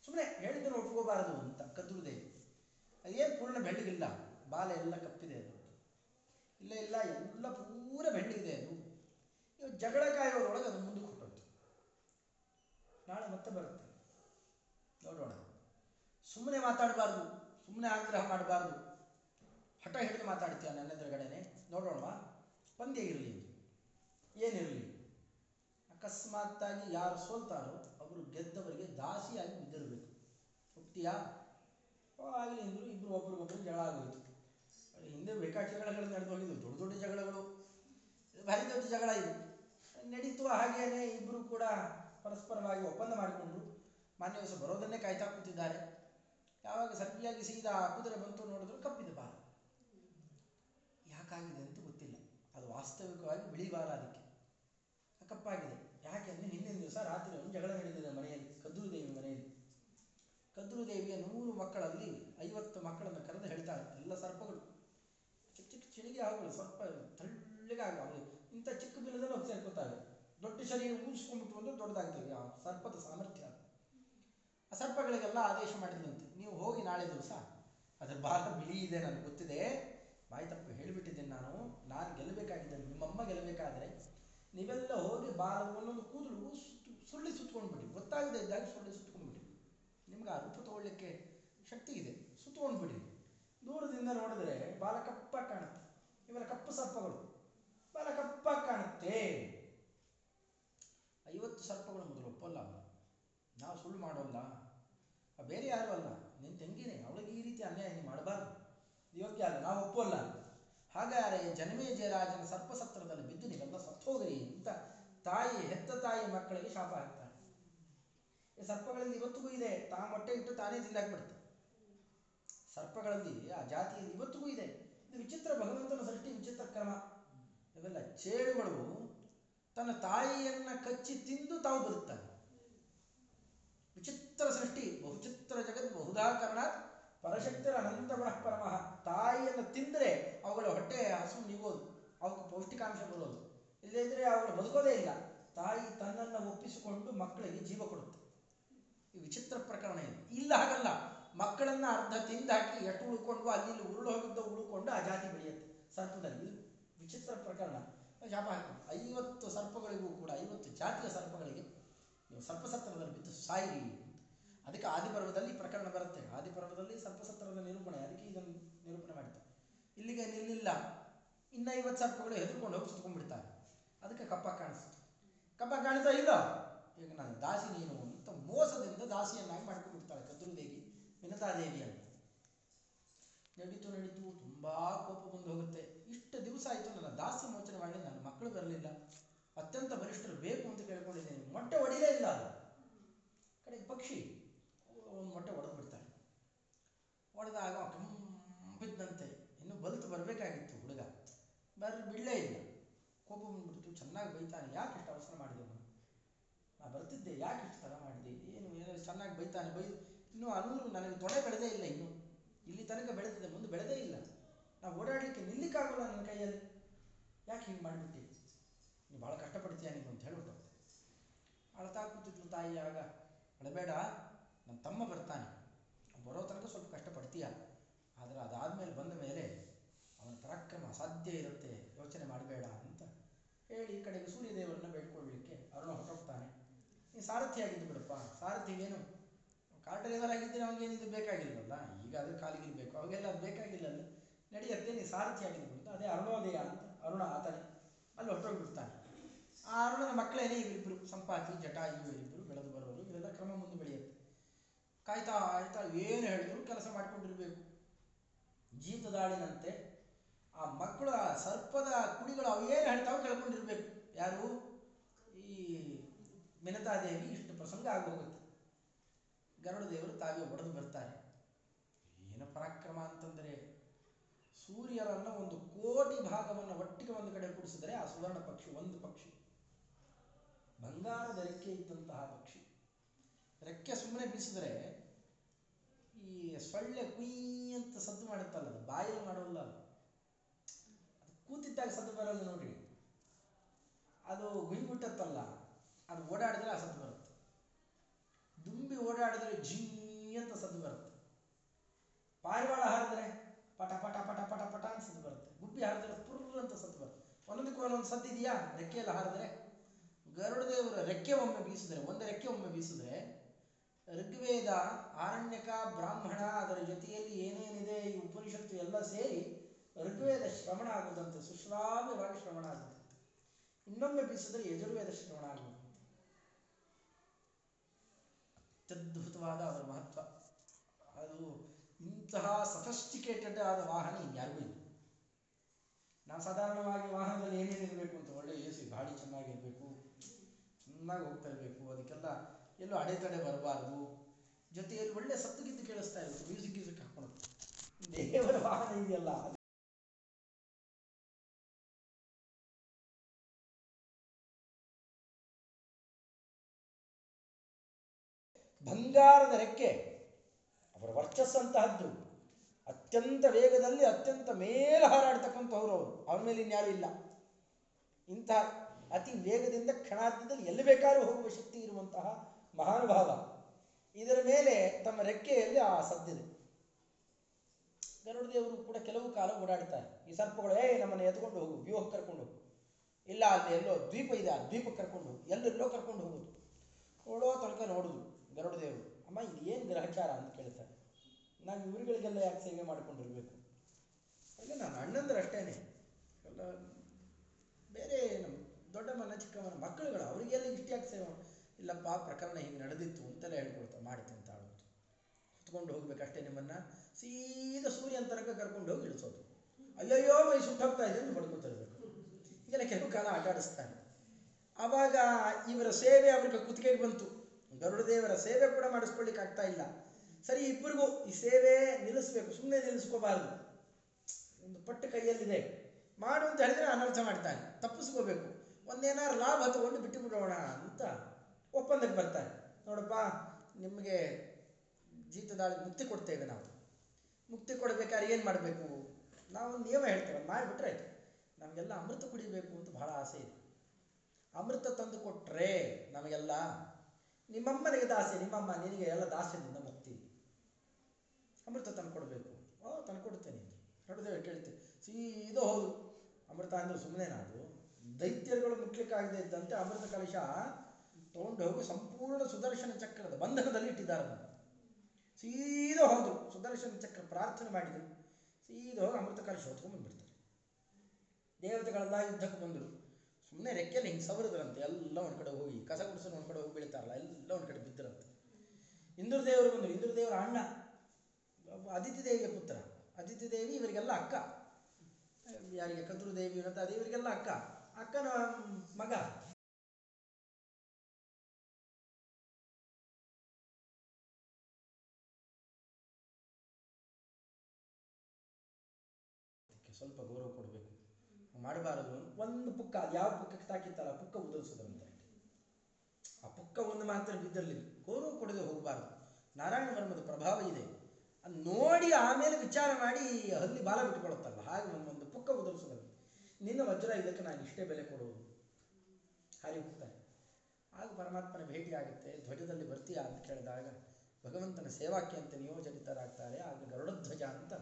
ಸುಮ್ಮನೆ ಹೇಳಿದ್ರು ಒಪ್ಕೋಬಾರದು ಅಂತ, ಕದ್ರುದೇ. ಅದೇನು ಪೂರ್ಣ ಬೆಳ್ಳಗಿಲ್ಲ ಬಾಲ ಎಲ್ಲ ಕಪ್ಪಿದೆ ಅದು. ಇಲ್ಲ ಇಲ್ಲ, ಎಲ್ಲ ಪೂರ ಬೆಳ್ಳಗಿದೆ ಅದು. ಜಗಳ ಕಾಯೋದ್ರೊಳಗೆ ಅದು ಮುಂದಕ್ಕೆ ಹೊರಟು ನಾಳೆ ಮತ್ತೆ ಬರುತ್ತೆ. ನೋಡೋಣ. ಸುಮ್ಮನೆ ಮಾತಾಡಬಾರ್ದು. ಸುಮ್ಮನೆ ಆಗ್ರಹ ಮಾಡಬಾರ್ದು. ಹಠ ಹಿಡಿದು ಮಾತಾಡ್ತೀಯ ನನ್ನ ಎದುರುಗಡೆನೆ? ನೋಡೋಣವಾ? ಪಂದ್ಯ ಇರಲಿ. ಏನಿರಲಿ? ಅಕಸ್ಮಾತ್ತಾಗಿ ಯಾರು ಸೋಲ್ತಾರೋ ಅವರು ಗೆದ್ದವರಿಗೆ ದಾಸಿಯಾಗಿ ಬಿದ್ದಿರಬೇಕು. ಒಪ್ತೀಯಾ ಆಗಲಿ ಅಂದರು ಇಬ್ಬರು ಒಬ್ರಿಗೊಬ್ರು ಜಗಳ ಆಗೋಯ್ತು. ಹಿಂದೆ ಬೇಕಾದ ಜಗಳಗಳು ನಡೆದು ಹೋಗಿದ್ವು. ದೊಡ್ಡ ದೊಡ್ಡ ಜಗಳಗಳು. ಭಾರಿ ದೊಡ್ಡ ಜಗಳ ಇದು. ನಡೀತು, ಹಾಗೇನೆ ಇಬ್ಬರು ಕೂಡ ಪರಸ್ಪರವಾಗಿ ಒಪ್ಪಂದ ಮಾಡಿಕೊಂಡು ಮಾನ್ಯ ದಿವಸ ಬರೋದನ್ನೇ ಕಾಯ್ತಾ ಕೂತಿದ್ದಾರೆ. ಯಾವಾಗ ಸರಿಯಾಗಿ ಸೀದಾ ಕುದುರೆ ಬಂತು ನೋಡಿದ್ರು ಕಪ್ಪಿದೆ ಬಾಲ ಯಾಕಾಗಿದೆ ಅಂತ ಗೊತ್ತಿಲ್ಲ. ಅದು ವಾಸ್ತವಿಕವಾಗಿ ಬಿಳಿ ಬಾಲ ಅದಕ್ಕೆ ಕಪ್ಪಾಗಿದೆ. ಯಾಕೆ ಅಂದರೆ ಹಿಂದಿನ ದಿವಸ ರಾತ್ರಿ ಒಂದು ಜಗಳ ನಡೆದಿದೆ ಮನೆಯಲ್ಲಿ ಕದ್ರು ದೇವಿ ಮನೆಯಲ್ಲಿ. ಕದ್ರು ದೇವಿಯ ನೂರು ಮಕ್ಕಳಲ್ಲಿ ಐವತ್ತು ಮಕ್ಕಳನ್ನು ಕರೆದು ಹೇಳ್ತಾರೆ. ಎಲ್ಲ ಸರ್ಪಗಳು. ಚಿಕ್ಕ ಚಿಕ್ಕ ಚಿಣಿಗೆ ಆಗುಗಳು ಸ್ವಲ್ಪ ತಳ್ಳಗೆ ಅವು ಇಂಥ ಚಿಕ್ಕ ಬಿಲ್ಲದಲ್ಲಿ ಹೋಗಿ ಸೇರ್ಕೋತಾವೆ ದೊಡ್ಡ ಶರೀರ ಊದಿಸ್ಕೊಂಡ್ಬಿಟ್ಟು ಅಂದ್ರೆ ದೊಡ್ಡದಾಗ್ತವೆ ಆ ಸರ್ಪದ ಸಾಮರ್ಥ್ಯ. ಆ ಸರ್ಪಗಳಿಗೆಲ್ಲ ಆದೇಶ ಮಾಡಿದಂತೆ. ನೀವು ಹೋಗಿ ನಾಳೆ ದಿವಸ ಅದ್ರ ಬಾಲ ಬಿಳಿ ಇದೆ ನನಗೆ ಗೊತ್ತಿದೆ. ಬಾಯಿ ತಪ್ಪು ಹೇಳಿಬಿಟ್ಟಿದ್ದೇನೆ ನಾನು. ನಾನು ಗೆಲ್ಲಬೇಕಾಗಿದ್ದೆ ನಿಮ್ಮಮ್ಮ ಗೆಲ್ಲಬೇಕಾದ್ರೆ ನೀವೆಲ್ಲ ಹೋಗಿ ಬಾಲ ಒಂದೊಂದು ಕೂದಲು ಸುತ್ತು ಸುಳ್ಳಿ ಸುತ್ಕೊಂಡ್ಬಿಡಿ. ಗೊತ್ತಾಗದೇ ಇದ್ದಾಗ ಸುಳ್ಳಿ ಸುತ್ಕೊಂಡ್ಬಿಡಿ. ನಿಮ್ಗೆ ಆ ರೂಪ ತಗೊಳ್ಳಿಕ್ಕೆ ಶಕ್ತಿ ಇದೆ. ಸುತ್ತಕೊಂಡ್ಬಿಡಿ ದೂರದಿಂದ ನೋಡಿದ್ರೆ ಬಾಲ ಕಪ್ಪಾಗಿ ಕಾಣುತ್ತೆ. ಇವೆಲ್ಲ ಕಪ್ಪು ಸರ್ಪಗಳು. ಬಾಲ ಕಪ್ಪಾಗಿ ಕಾಣುತ್ತೆ. ಐವತ್ತು ಸರ್ಪಗಳು ಮೊದಲು ಒಪ್ಪಲ್ಲ. ನಾವು ಸುಳ್ಳು ಮಾಡೋಲ್ಲ. ಬೇರೆ ಯಾರು ಅಲ್ಲ. ನಿನ್ನ ತಂಗಿನೇ. ಅವಳಿಗೆ ಈ ರೀತಿ ಅನ್ಯಾಯ ನೀವು ಮಾಡಬಾರ್ದು. ಯೋಗ್ಯ ಅಲ್ಲ. ನಾವು ಒಪ್ಪಲ್ಲ ಹಾಗಾದರೆ ಜನಮೇಜಯರಾಜನ ಸರ್ಪಸತ್ರದಲ್ಲಿ ಬಿದ್ದು ನೀವೆಲ್ಲ ಸತ್ತೋಗ್ರಿ ಅಂತ ತಾಯಿ ಹೆತ್ತ ತಾಯಿ ಮಕ್ಕಳಿಗೆ ಶಾಪ ಹಾಕ್ತಾರೆ ಈ ಸರ್ಪಗಳಲ್ಲಿ ಇವತ್ತಿಗೂ ಇದೆ. ತಾ ಮೊಟ್ಟೆ ಇಟ್ಟು ತಾನೇ ತಿಂದಾಕ್ಬಿಡ್ತು. ಸರ್ಪಗಳಲ್ಲಿ ಆ ಜಾತಿಯಲ್ಲಿ ಇವತ್ತಿಗೂ ಇದೆ. ಇದು ವಿಚಿತ್ರ ಭಗವಂತನ ಸೃಷ್ಟಿ, ವಿಚಿತ್ರ ಕ್ರಮ. ಇವೆಲ್ಲ ಚೇಳುಗಳು ತನ್ನ ತಾಯಿಯನ್ನ ಕಚ್ಚಿ ತಿಂದು ತಾವು ಬದುಕ್ತವೆ ವಿಚಿತ್ರ ಸೃಷ್ಟಿ, ಬಹುಚಿತ್ರ ಜಗತ್ ಬಹುದಾಕರಣ ಕರ್ಣಾತ್ ಪರಶಕ್ತಿರ ಅನಂತ ಪರಮಃ. ತಾಯಿಯನ್ನು ತಿಂದರೆ ಅವುಗಳ ಹೊಟ್ಟೆ ಹಸು ನೀಗೋದು, ಅವಕ್ಕೆ ಪೌಷ್ಟಿಕಾಂಶ ಬರೋದು. ಇಲ್ಲದಿದ್ರೆ ಅವುಗಳು ಬದುಕೋದೇ ಇಲ್ಲ. ತಾಯಿ ತನ್ನನ್ನು ಒಪ್ಪಿಸಿಕೊಂಡು ಮಕ್ಕಳಿಗೆ ಜೀವ ಕೊಡುತ್ತೆ. ಈ ವಿಚಿತ್ರ ಪ್ರಕರಣ ಇದು. ಇಲ್ಲ ಹಾಗಲ್ಲ. ಮಕ್ಕಳನ್ನ ಅರ್ಧ ತಿಂದಾಕಿ ಎಷ್ಟು ಉಳ್ಕೊಂಡು ಅಲ್ಲಿ ಉರುಳು ಹೋಗಿದ್ದ ಉಳ್ಕೊಂಡು ಆ ಜಾತಿ ಬೆಳೆಯುತ್ತೆ. ಸರ್ಪದಲ್ಲಿ. ಇದು ವಿಚಿತ್ರ ಪ್ರಕರಣ ಶಾಪ ಹಾಕಿ ಐವತ್ತು ಸರ್ಪಗಳಿಗೂ ಕೂಡ, ಐವತ್ತು ಜಾತಿಯ ಸರ್ಪಗಳಿಗೆ ನೀವು ಸರ್ಪಸತ್ರದಲ್ಲಿ ಬಿದ್ದು ಸಾಯಿರಿ ಅದಕ್ಕೆ ಆದಿಪರ್ವದಲ್ಲಿ ಪ್ರಕರಣ ಬರುತ್ತೆ. ಆದಿಪರ್ವದಲ್ಲಿ ಸರ್ಪಸತ್ರದ ನಿರೂಪಣೆ, ಅದಕ್ಕೆ ಇದನ್ನು ನಿರೂಪಣೆ ಮಾಡ್ತಾರೆ ಇಲ್ಲಿಗೆ ನಿಲ್ಲಿಲ್ಲ. ಇನ್ನ ಐವತ್ತು ಸರ್ಪಗಳು ಹೆದರ್ಕೊಂಡು ಹೋಗಿ ಸುತ್ಕೊಂಡ್ಬಿಡ್ತಾರೆ. ಅದಕ್ಕೆ ಕಪ್ಪ ಕಾಣಿಸ್ತು. ಕಪ್ಪ ಕಾಣಿಸ್ತಾ ಇಲ್ಲ. ಈಗ ನಾನು ದಾಸಿ ನೀನು ಅಂತ ಮೋಸದಿಂದ ದಾಸಿಯನ್ನಾಗಿ ಮಾಡ್ಕೊಂಡ್ಬಿಡ್ತಾಳೆ ಕದ್ರುದೇವಿ ವಿನತಾದೇವಿಯನ್ನು ನಡೀತು ನಡೀತು, ತುಂಬಾ ಕೋಪ ಬಂದು ಹೋಗುತ್ತೆ. ಇಷ್ಟು ದಿವಸ ಆಯಿತು ನನ್ನ ದಾಸಿ ಮೋಚನೆ ಮಾಡಿ ನನ್ನ ಮಕ್ಕಳು ಬರಲಿಲ್ಲ. ಅತ್ಯಂತ ಬಲಿಷ್ಠರು ಬೇಕು ಅಂತ ಕೇಳ್ಕೊಂಡಿದ್ದೇನೆ. ಮೊಟ್ಟೆ ಒಡಿಲೇ ಇಲ್ಲ ಅದು. ಕಡೆಗೆ ಪಕ್ಷಿ ಒಂದು ಮೊಟ್ಟೆ ಒಡೆದು ಬಿಡ್ತಾನೆ ಹೊಡೆದಾಗ ಕೆಂಪಿದ್ದಂತೆ ಇನ್ನು ಬಲ್ತು ಬರಬೇಕಾಗಿತ್ತು ಹುಡುಗ. ಬರ, ಬಿಡಲೇ ಇಲ್ಲ. ಕೋಪ ಬಂದ್ಬಿಡ್ತು. ಚೆನ್ನಾಗಿ ಬೈತಾನೆ. ಯಾಕೆ ಇಷ್ಟು ಅವಸರ ಮಾಡಿದೆ ನಾನು ನಾ ಬರ್ತಿದ್ದೆ. ಯಾಕೆ ಇಷ್ಟು ಥರ ಮಾಡಿದೆ? ಏನು, ಏನೋ ಚೆನ್ನಾಗಿ ಬೈತಾನೆ. ಬೈ, ಇನ್ನು ಅನೂರು ನನಗೆ ತೊಡೆ ಬೆಳೆದೇ ಇಲ್ಲ ಇನ್ನು. ಇಲ್ಲಿ ತನಕ ಬೆಳೆದಿದೆ. ಮುಂದೆ ಬೆಳೆದೇ ಇಲ್ಲ. ನಾವು ಓಡಾಡಲಿಕ್ಕೆ ನಿಲ್ಲಿಕ್ಕಾಗಲ್ಲ ನನ್ನ ಕೈಯಲ್ಲಿ. ಯಾಕೆ ಹಿಂಗೆ ಮಾಡಿಬಿಟ್ಟಿ? ನೀನು ಭಾಳ ಕಷ್ಟಪಡ್ತೀಯ ನೀನು ಅಂತ ಹೇಳ್ಬಿಟ್ಟು ಅಳತಾ ಕೂತಿದ್ಲು ತಾಯಿ ಆಗ. ಅಳಬೇಡ ನನ್ನ ತಮ್ಮ ಬರ್ತಾನೆ. ಬರೋ ತನಕ ಸ್ವಲ್ಪ ಕಷ್ಟಪಡ್ತೀಯ? ಆದರೆ ಅದಾದಮೇಲೆ ಬಂದ ಮೇಲೆ ಅವನ ಪರಾಕ್ರಮ ಅಸಾಧ್ಯ ಇರುತ್ತೆ, ಯೋಚನೆ ಮಾಡಬೇಡ ಅಂತ ಹೇಳಿ ಈ ಕಡೆಗೆ ಸೂರ್ಯದೇವರನ್ನ ಬೇಡ್ಕೊಳ್ಳಲಿಕ್ಕೆ ಅರುಣ ಹೊರಟೋಗ್ತಾನೆ. ನೀನು ಸಾರಥಿ ಆಗಿದ್ದು ಬಿಡಪ್ಪ. ಏನು ಕಾರ್ ಡ್ರೈವರ್ ಆಗಿದ್ದರೆ ಅವನಿಗೇನಿದು ಬೇಕಾಗಿಲ್ವಲ್ಲ? ಈಗ ಅದು ಕಾಲಿಗಿರಬೇಕು. ಅವಾಗೆಲ್ಲ ಅದು ಬೇಕಾಗಿಲ್ಲಲ್ಲ. ನಡೆಯತ್ತೆ ನೀನು ಸಾರಥಿ ಅಂತ. ಅದೇ ಅರುಣೋದಯ ಅಂತ. ಅರುಣ ಆತನೇ. ಅಲ್ಲಿ ಹೊರಟೋಗ್ಬಿಡ್ತಾನೆ. ಆ ಅರುಣನ ಮಕ್ಕಳೇನೇ ಇವರಿಬ್ಬರು ಸಂಪಾತಿ ಜಟಾಯು ಇವರಿಬ್ಬರು ಬೆಳೆದು ಬರೋರು. ಇದೆಲ್ಲ ಕ್ರಮ ಮುಂದೆ ಬೆಳೆಯುತ್ತೆ. ಕಾಯ್ತಾ ಆಯ್ತಾ ಏನು ಹೇಳಿದ್ರು ಕೆಲಸ ಮಾಡ್ಕೊಂಡಿರ್ಬೇಕು. ಜೀತದಾಳಿನಂತೆ ಆ ಮಕ್ಕಳು ಸರ್ಪದ ಕುಡಿಗಳು ಅವು ಏನು ಹೇಳ್ತಾವೆ ಕೇಳ್ಕೊಂಡಿರ್ಬೇಕು. ಯಾರು? ಈ ಮಿನತಾದೇವಿ. ಇಷ್ಟು ಪ್ರಸಂಗ ಆಗೋಗುತ್ತೆ. ಗರುಡ ದೇವರು ತಾವೇ ಒಡೆದು ಬರ್ತಾರೆ. ಏನು ಪರಾಕ್ರಮ ಅಂತಂದರೆ. ಸೂರ್ಯರನ್ನ ಒಂದು ಕೋಟಿ ಭಾಗವನ್ನು ಒಟ್ಟಿಗೆ ಒಂದು ಕಡೆ ಕೂಡಿಸಿದರೆ ಆ ಸುವರ್ಣ ಪಕ್ಷಿ ಒಂದು ಪಕ್ಷಿ. ಬಂಗಾರದ ರೆಕ್ಕೆ ಇದ್ದಂತಹ ಪಕ್ಷಿ. ರೆಕ್ಕೆ ಸುಮ್ಮನೆ ಬೀಸಿದರೆ ಈ ಸೊಳ್ಳೆ ಕುಯ್ ಅಂತ ಸದ್ದು ಮಾಡುತ್ತಲ್ಲ, ಅದು ಬಾಯಲ್ಲಿ ಮಾಡೋಲ್ಲ ಅದು. ಕೂತಿದ್ದಾಗ ಸದ್ದು ಬರಲ್ಲ ನೋಡಿ ಅದು ಗುಯ್ಗುಟ್ಟತ್ತಲ್ಲ ಅದು ಓಡಾಡಿದ್ರೆ ಆ ಸದ್ದು ಬರುತ್ತೆ. ದುಂಬಿ ಓಡಾಡಿದ್ರೆ ಝೀ ಅಂತ ಸದ್ದು ಬರುತ್ತೆ. ಪಾರಿವಾಳ ಹಾರಿದ್ರೆ? ಪಟ ಪಟ ಪಟ ಪಟ ಪಟ ಅಂತ ಸದ್ದು ಬರುತ್ತೆ. ಗುಬ್ಬಿ ಹಾರಿದ್ರೆ ಪುರ್ರ್ ಅಂತ ಸದ್ದು ಬರುತ್ತೆ. ಒಂದೊಂದಕ್ಕೂ ಒಂದೊಂದು ಸದ್ದು ಇದೆಯಾ? ರೆಕ್ಕೆಯಲ್ಲಿ ಹಾರಿದ್ರೆ ಗರುಡದೇವರ ರೆಕ್ಕೆ ಒಮ್ಮೆ ಬೀಸಿದ್ರೆ, ಒಂದು ರೆಕ್ಕೆ ಒಮ್ಮೆ ಬೀಸಿದ್ರೆ, ಋಗ್ವೇದ ಆರಣ್ಯಕ ಬ್ರಾಹ್ಮಣ, ಅದರ ಜೊತೆಯಲ್ಲಿ ಏನೇನಿದೆ ಈ ಉಪನಿಷತ್ತು ಎಲ್ಲ ಸೇರಿ ಋಗ್ವೇದ ಶ್ರವಣ ಆಗುದಂತೆ, ಸುಶ್ರಾವ್ಯವಾಗಿ ಶ್ರವಣ ಆಗುದಂತೆ. ಇನ್ನೊಮ್ಮೆ ಬೀಸಿದ್ರೆ ಯಜುರ್ವೇದ ಶ್ರವಣ ಆಗುವುದು ಅತ್ಯದ್ಭುತವಾದ ಅದರ ಮಹತ್ವ. ಅದು ಇಂತಹ ಸಫಸ್ಟಿಕೇಟೆಡ್ ಆದ ವಾಹನ ಇನ್ಯಾರಿಗೂ ಇಲ್ಲ. ನಾವು ಸಾಧಾರಣವಾಗಿ ವಾಹನದಲ್ಲಿ ಏನೇನಿರಬೇಕು ಅಂತ ಒಳ್ಳೆ ಎ ಸಿ ಗಾಡಿ ಚೆನ್ನಾಗಿರಬೇಕು ಚೆನ್ನಾಗಿ ಹೋಗ್ತಾ ಇರಬೇಕು, ಅದಕ್ಕೆಲ್ಲ ಎಲ್ಲೂ ಅಡೆತಡೆ ಬರಬಾರ್ದು. ಜೊತೆಯಲ್ಲಿ ಒಳ್ಳೆ ಸತ್ತುಗಿದ್ದು ಕೇಳಿಸ್ತಾ ಇರುತ್ತೆ ಮ್ಯೂಸಿಕ್ ಗ್ಯೂಸಿಕ್ ಹಾಕೊಂಡು ದೇವರ ವಾಹನ ಇದೆಯಲ್ಲ ಬಂಗಾರದ ರೆಕ್ಕೆ. ಅವರ ವರ್ಚಸ್ಸಂತಹದ್ದು ಅತ್ಯಂತ ವೇಗದಲ್ಲಿ ಅತ್ಯಂತ ಮೇಲೆ ಹಾರಾಡ್ತಕ್ಕಂಥವ್ರು ಅವರು ಅವ್ರ. ಮೇಲೆ ಇನ್ಯಾರು ಇಲ್ಲ. ಇಂತಹ ಅತಿ ವೇಗದಿಂದ ಕ್ಷಣಾರ್ಧದಲ್ಲಿ ಎಲ್ಲಿ ಬೇಕಾದ್ರೂ ಹೋಗುವ ಶಕ್ತಿ ಇರುವಂತಹ ಮಹಾನುಭಾವ. ಇದರ ಮೇಲೆ ತಮ್ಮ ರೆಕ್ಕೆಯಲ್ಲಿ ಆ ಸದ್ದಿದೆ ಗರುಡ ದೇವರು ಕೂಡ ಕೆಲವು ಕಾಲ ಓಡಾಡ್ತಾರೆ. ಈ ಸರ್ಪಗಳು ಏ ನಮ್ಮನ್ನು ಎತ್ಕೊಂಡು ಹೋಗು, ವ್ಯೂಹಕ್ಕೆ ಕರ್ಕೊಂಡು ಇಲ್ಲ, ಅಲ್ಲಿ ಎಲ್ಲೋ ದ್ವೀಪ ಇದೆ, ಆ ದ್ವೀಪಕ್ಕೆ ಕರ್ಕೊಂಡು ಹೋಗು. ಎಲ್ಲೆಲ್ಲೋ ಕರ್ಕೊಂಡು ಹೋಗೋದು. ನೋಡೋ ತನಕ ನೋಡುದು ಗರುಡದೇವರು. ಅಮ್ಮ, ಇದು ಏನು ಗ್ರಹಚಾರ? ಅಂತ ಕೇಳ್ತಾರೆ. ನಾವು ಇವರುಗಳಿಗೆಲ್ಲ ಯಾಕೆ ಸೇವೆ ಮಾಡಿಕೊಂಡಿರ್ಬೇಕು? ಅಲ್ಲ ನಾನು ಅಣ್ಣಂದ್ರೆ ಅಷ್ಟೇನೆ. ಎಲ್ಲ ಬೇರೆ ನಮ್ಮ ದೊಡ್ಡಮ್ಮನ ಚಿಕ್ಕಮ್ಮನ ಮಕ್ಕಳುಗಳು, ಅವರಿಗೆಲ್ಲ ಇಷ್ಟ ಯಾಕೆ ಸೇವೆ ಇಲ್ಲಪ್ಪ, ಪ್ರಕರಣ ಹಿಂಗೆ ನಡೆದಿತ್ತು ಅಂತೆಲ್ಲ ಹೇಳ್ಕೊಳ್ತಾ ಮಾಡಿತು ಅಂತ ಆಡೋದು ಕುತ್ಕೊಂಡು ಹೋಗ್ಬೇಕಷ್ಟೇ ನಿಮ್ಮನ್ನು. ಸೀದಾ ಸೂರ್ಯನ ತನಕ ಕರ್ಕೊಂಡು ಹೋಗಿ ಇಳಿಸೋದು. ಅಯ್ಯಯ್ಯೋ, ಮೈ ಸುಟ್ಟು ಹೋಗ್ತಾ ಇದೆ ಅಂತ ಬಡ್ಕೊತಿರ್ಬೇಕು ಹೀಗೆಲ್ಲ ಕೆಲವು ಕಾಲ ಆಟ ಆಡಿಸ್ತಾನೆ ಆವಾಗ ಇವರ ಸೇವೆ ಅವ್ರಿಗೆ ಕುತ್ತಿಗೆಗೆ ಬಂತು. ಗರುಡದೇವರ ಸೇವೆ ಕೂಡ ಮಾಡಿಸ್ಕೊಳ್ಳಿಕ್ಕೆ ಆಗ್ತಾ ಇಲ್ಲ. ಸರಿ ಇಬ್ಬರಿಗೂ ಈ ಸೇವೆ ನಿಲ್ಲಿಸ್ಬೇಕು ಸುಮ್ಮನೆ ನಿಲ್ಲಿಸ್ಕೋಬಾರ್ದು. ಒಂದು ಪಟ್ಟು ಕೈಯಲ್ಲಿದೆ. ಮಾಡು ಅಂತ ಹೇಳಿದ್ರೆ ಅನರ್ಥ ಮಾಡ್ತಾನೆ. ತಪ್ಪಿಸ್ಕೋಬೇಕು. ಒಂದೇನಾರು ಲಾಭ ತಗೊಂಡು ಬಿಟ್ಟು ಬಿಡೋಣ ಅಂತ ಒಪ್ಪಂದಕ್ಕೆ ಬರ್ತಾರೆ ನೋಡಪ್ಪ, ನಿಮಗೆ ಜೀತದಾಳಿ ಮುಕ್ತಿ ಕೊಡ್ತೇವೆ ನಾವು. ಮುಕ್ತಿ ಕೊಡಬೇಕಾದ್ರೆ ಏನು ಮಾಡಬೇಕು? ನಾವು ನಿಯಮ ಹೇಳ್ತೇವೆ ಮಾಡಿಬಿಟ್ರೆ ಆಯಿತು. ನಮಗೆಲ್ಲ ಅಮೃತ ಕುಡಿಬೇಕು ಅಂತ ಬಹಳ ಆಸೆ ಇದೆ. ಅಮೃತ ತಂದು ಕೊಟ್ಟರೆ ನಮಗೆಲ್ಲ, ನಿಮ್ಮಮ್ಮನಿಗೆ ದಾಸೆ, ನಿಮ್ಮಮ್ಮ, ನಿನಗೆ ಎಲ್ಲ ದಾಸೆ ಮುಕ್ತಿ ಅಮೃತ ತಂದು ಕೊಡಬೇಕು. ಓ, ತಂದು ಕೊಡ್ತೇನೆ ನೋಡಿದ್ರೆ ಕೇಳ್ತೇನೆ ಸೀದಾ ಹೌದು. ಅಮೃತ ಅಂದ್ರೆ ಸುಮ್ಮನೆ ನಾವು ದೈತ್ಯರುಗಳು ಮುಟ್ಲಿಕ್ಕಾಗದೇ ಇದ್ದಂತೆ ಅಮೃತ ಕಲಶ ತಗೊಂಡು ಹೋಗಿ ಸಂಪೂರ್ಣ ಸುದರ್ಶನ ಚಕ್ರದ ಬಂಧನದಲ್ಲಿ ಇಟ್ಟಿದ್ದಾರೆ ಸೀದಾ ಹೋದ್ರು. ಸುದರ್ಶನ ಚಕ್ರ ಪ್ರಾರ್ಥನೆ ಮಾಡಿದರು. ಸೀದಾ ಹೋಗಿ ಅಮೃತ ಕಲಶ ಹೊತ್ಕೊಂಡು ಬಂದ್ಬಿಡ್ತಾರೆ. ದೇವತೆಗಳೆಲ್ಲ ಯುದ್ಧಕ್ಕೆ ಬಂದರು. ಸುಮ್ಮನೆ ರೆಕ್ಕೆಯಲ್ಲಿ ಹಿಂಗೆ ಸವರಿದ್ರಂತೆ. ಎಲ್ಲ ಒಂದು ಕಡೆ ಹೋಗಿ ಕಸ ಗುಡಿಸಲು ಒಂದು ಕಡೆ ಹೋಗಿ ಬೀಳ್ತಾರಲ್ಲ, ಎಲ್ಲ ಒಂದು ಕಡೆ ಬಿದ್ದರಂತೆ. ಇಂದ್ರದೇವರು ಬಂದರು. ಇಂದ್ರದೇವರ ಅಣ್ಣ. ಅದಿತಿ ದೇವಿಯ ಪುತ್ರ. ಅದಿತಿ ದೇವಿ ಇವರಿಗೆಲ್ಲ ಅಕ್ಕ. ಯಾರಿಗೆ? ಕದ್ರು ದೇವಿ ಅಂತ ಇವರಿಗೆಲ್ಲ ಅಕ್ಕ. ಅಕ್ಕನ ಮಗ. ಸ್ವಲ್ಪ ಗೌರವ ಕೊಡಬೇಕು. ಮಾಡಬಾರದು ಒಂದು ಪುಕ್ಕ ಅದು ಯಾವ ಪುಕ್ಕಕ್ಕೆ ತಾಕಿತ್ತಲ್ಲ ಪುಕ್ಕ ಉದರಿಸೋದಂತೆ ಆ ಪುಕ್ಕ ಒಂದು ಮಾತ್ರ ಬಿದ್ದಿರಲಿ ಗೌರವ ಕೊಡದೆ ಹೋಗಬಾರದು. ನಾರಾಯಣ ವರ್ಮದ ಪ್ರಭಾವ ಇದೆ. ನೋಡಿ ಆಮೇಲೆ ವಿಚಾರ ಮಾಡಿ ಹಲ್ಲಿ ಬಾಲ ಬಿಟ್ಕೊಳುತ್ತಲ್ಲ ಹಾಗೆ ಒಂದು ಪುಕ್ಕ ಉದರಿಸೋದಂತೆ ನಿನ್ನ ವಜ್ರ ಇದಕ್ಕೆ ನಾನು ಇಷ್ಟೇ ಬೆಲೆ ಕೊಡುವುದು. ಹಾರಿ ಹೋಗ್ತಾನೆ. ಆಗ ಪರಮಾತ್ಮನ ಭೇಟಿ ಆಗುತ್ತೆ ಧ್ವಜದಲ್ಲಿ ಬರ್ತೀಯಾ ಅಂತ ಕೇಳಿದಾಗ ಭಗವಂತನ ಸೇವಾಕ್ಕೆ ಅಂತ ನಿಯೋಜನಿತರಾಗ್ತಾರೆ ಆಗ ಗರುಡಧ್ವಜ ಅಂತ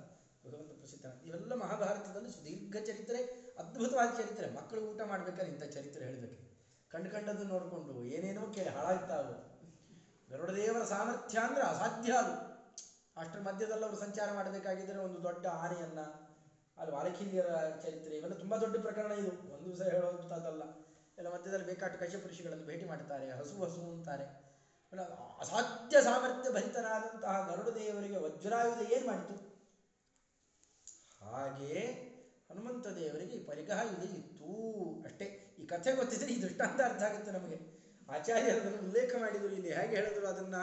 ಭಗವಂತ ಪ್ರಸಿದ್ಧ ಇವೆಲ್ಲ ಮಹಾಭಾರತದಲ್ಲಿ ಸುದೀರ್ಘ ಚರಿತ್ರೆ, ಅದ್ಭುತವಾದ ಚರಿತ್ರೆ. ಮಕ್ಕಳು ಊಟ ಮಾಡ್ಬೇಕಾದ್ರೆ ಇಂಥ ಚರಿತ್ರೆ ಹೇಳಬೇಕು. ಕಂಡು ಕಂಡದ್ದು ನೋಡಿಕೊಂಡು ಏನೇನೋ ಕೇಳಿ ಹಾಳಾಗ್ತಾವೆ ಗರುಡದೇವರ ಸಾಮರ್ಥ್ಯ ಅಂದ್ರೆ ಅಸಾಧ್ಯ ಅದು. ಅಷ್ಟರ ಮಧ್ಯದಲ್ಲಿ ಅವರು ಸಂಚಾರ ಮಾಡಬೇಕಾಗಿದ್ದರೆ ಒಂದು ದೊಡ್ಡ ಆನೆಯನ್ನ, ಅಲ್ಲಿ ವಾಲಖಿಲಿಯರ ಚರಿತ್ರೆ, ಇವೆಲ್ಲ ತುಂಬಾ ದೊಡ್ಡ ಪ್ರಕರಣ ಇದು. ಒಂದು ದಿವಸ ಹೇಳುವಂಥದ್ದಲ್ಲ ಎಲ್ಲ ಮಧ್ಯದಲ್ಲಿ ಬೇಕಾಟ ಕಶ್ಯಪ ಋಷಿಗಳನ್ನು ಭೇಟಿ ಮಾಡ್ತಾರೆ, ಹಸು ಹಸು ಅಂತಾರೆ. ಅಸಾಧ್ಯ ಸಾಮರ್ಥ್ಯ ಭರಿತನಾದಂತಹ ಗರುಡ ದೇವರಿಗೆ ವಜ್ರಾಯುಧ ಏನು ಮಾಡಿತು? ಹಾಗೆ ಹನುಮಂತ ದೇವರಿಗೆ ಪರಿಗ್ರಹ ಇದೆ ಇತ್ತು ಅಷ್ಟೇ. ಈ ಕಥೆ ಗೊತ್ತಿದ್ರೆ ಈ ದೃಷ್ಟಾಂತ ಅರ್ಥ ಆಗುತ್ತೆ ನಮಗೆ. ಆಚಾರ್ಯರು ಅದನ್ನು ಉಲ್ಲೇಖ ಮಾಡಿದರು, ಇಲ್ಲಿ ಹೇಗೆ ಹೇಳಿದ್ರು ಅದನ್ನ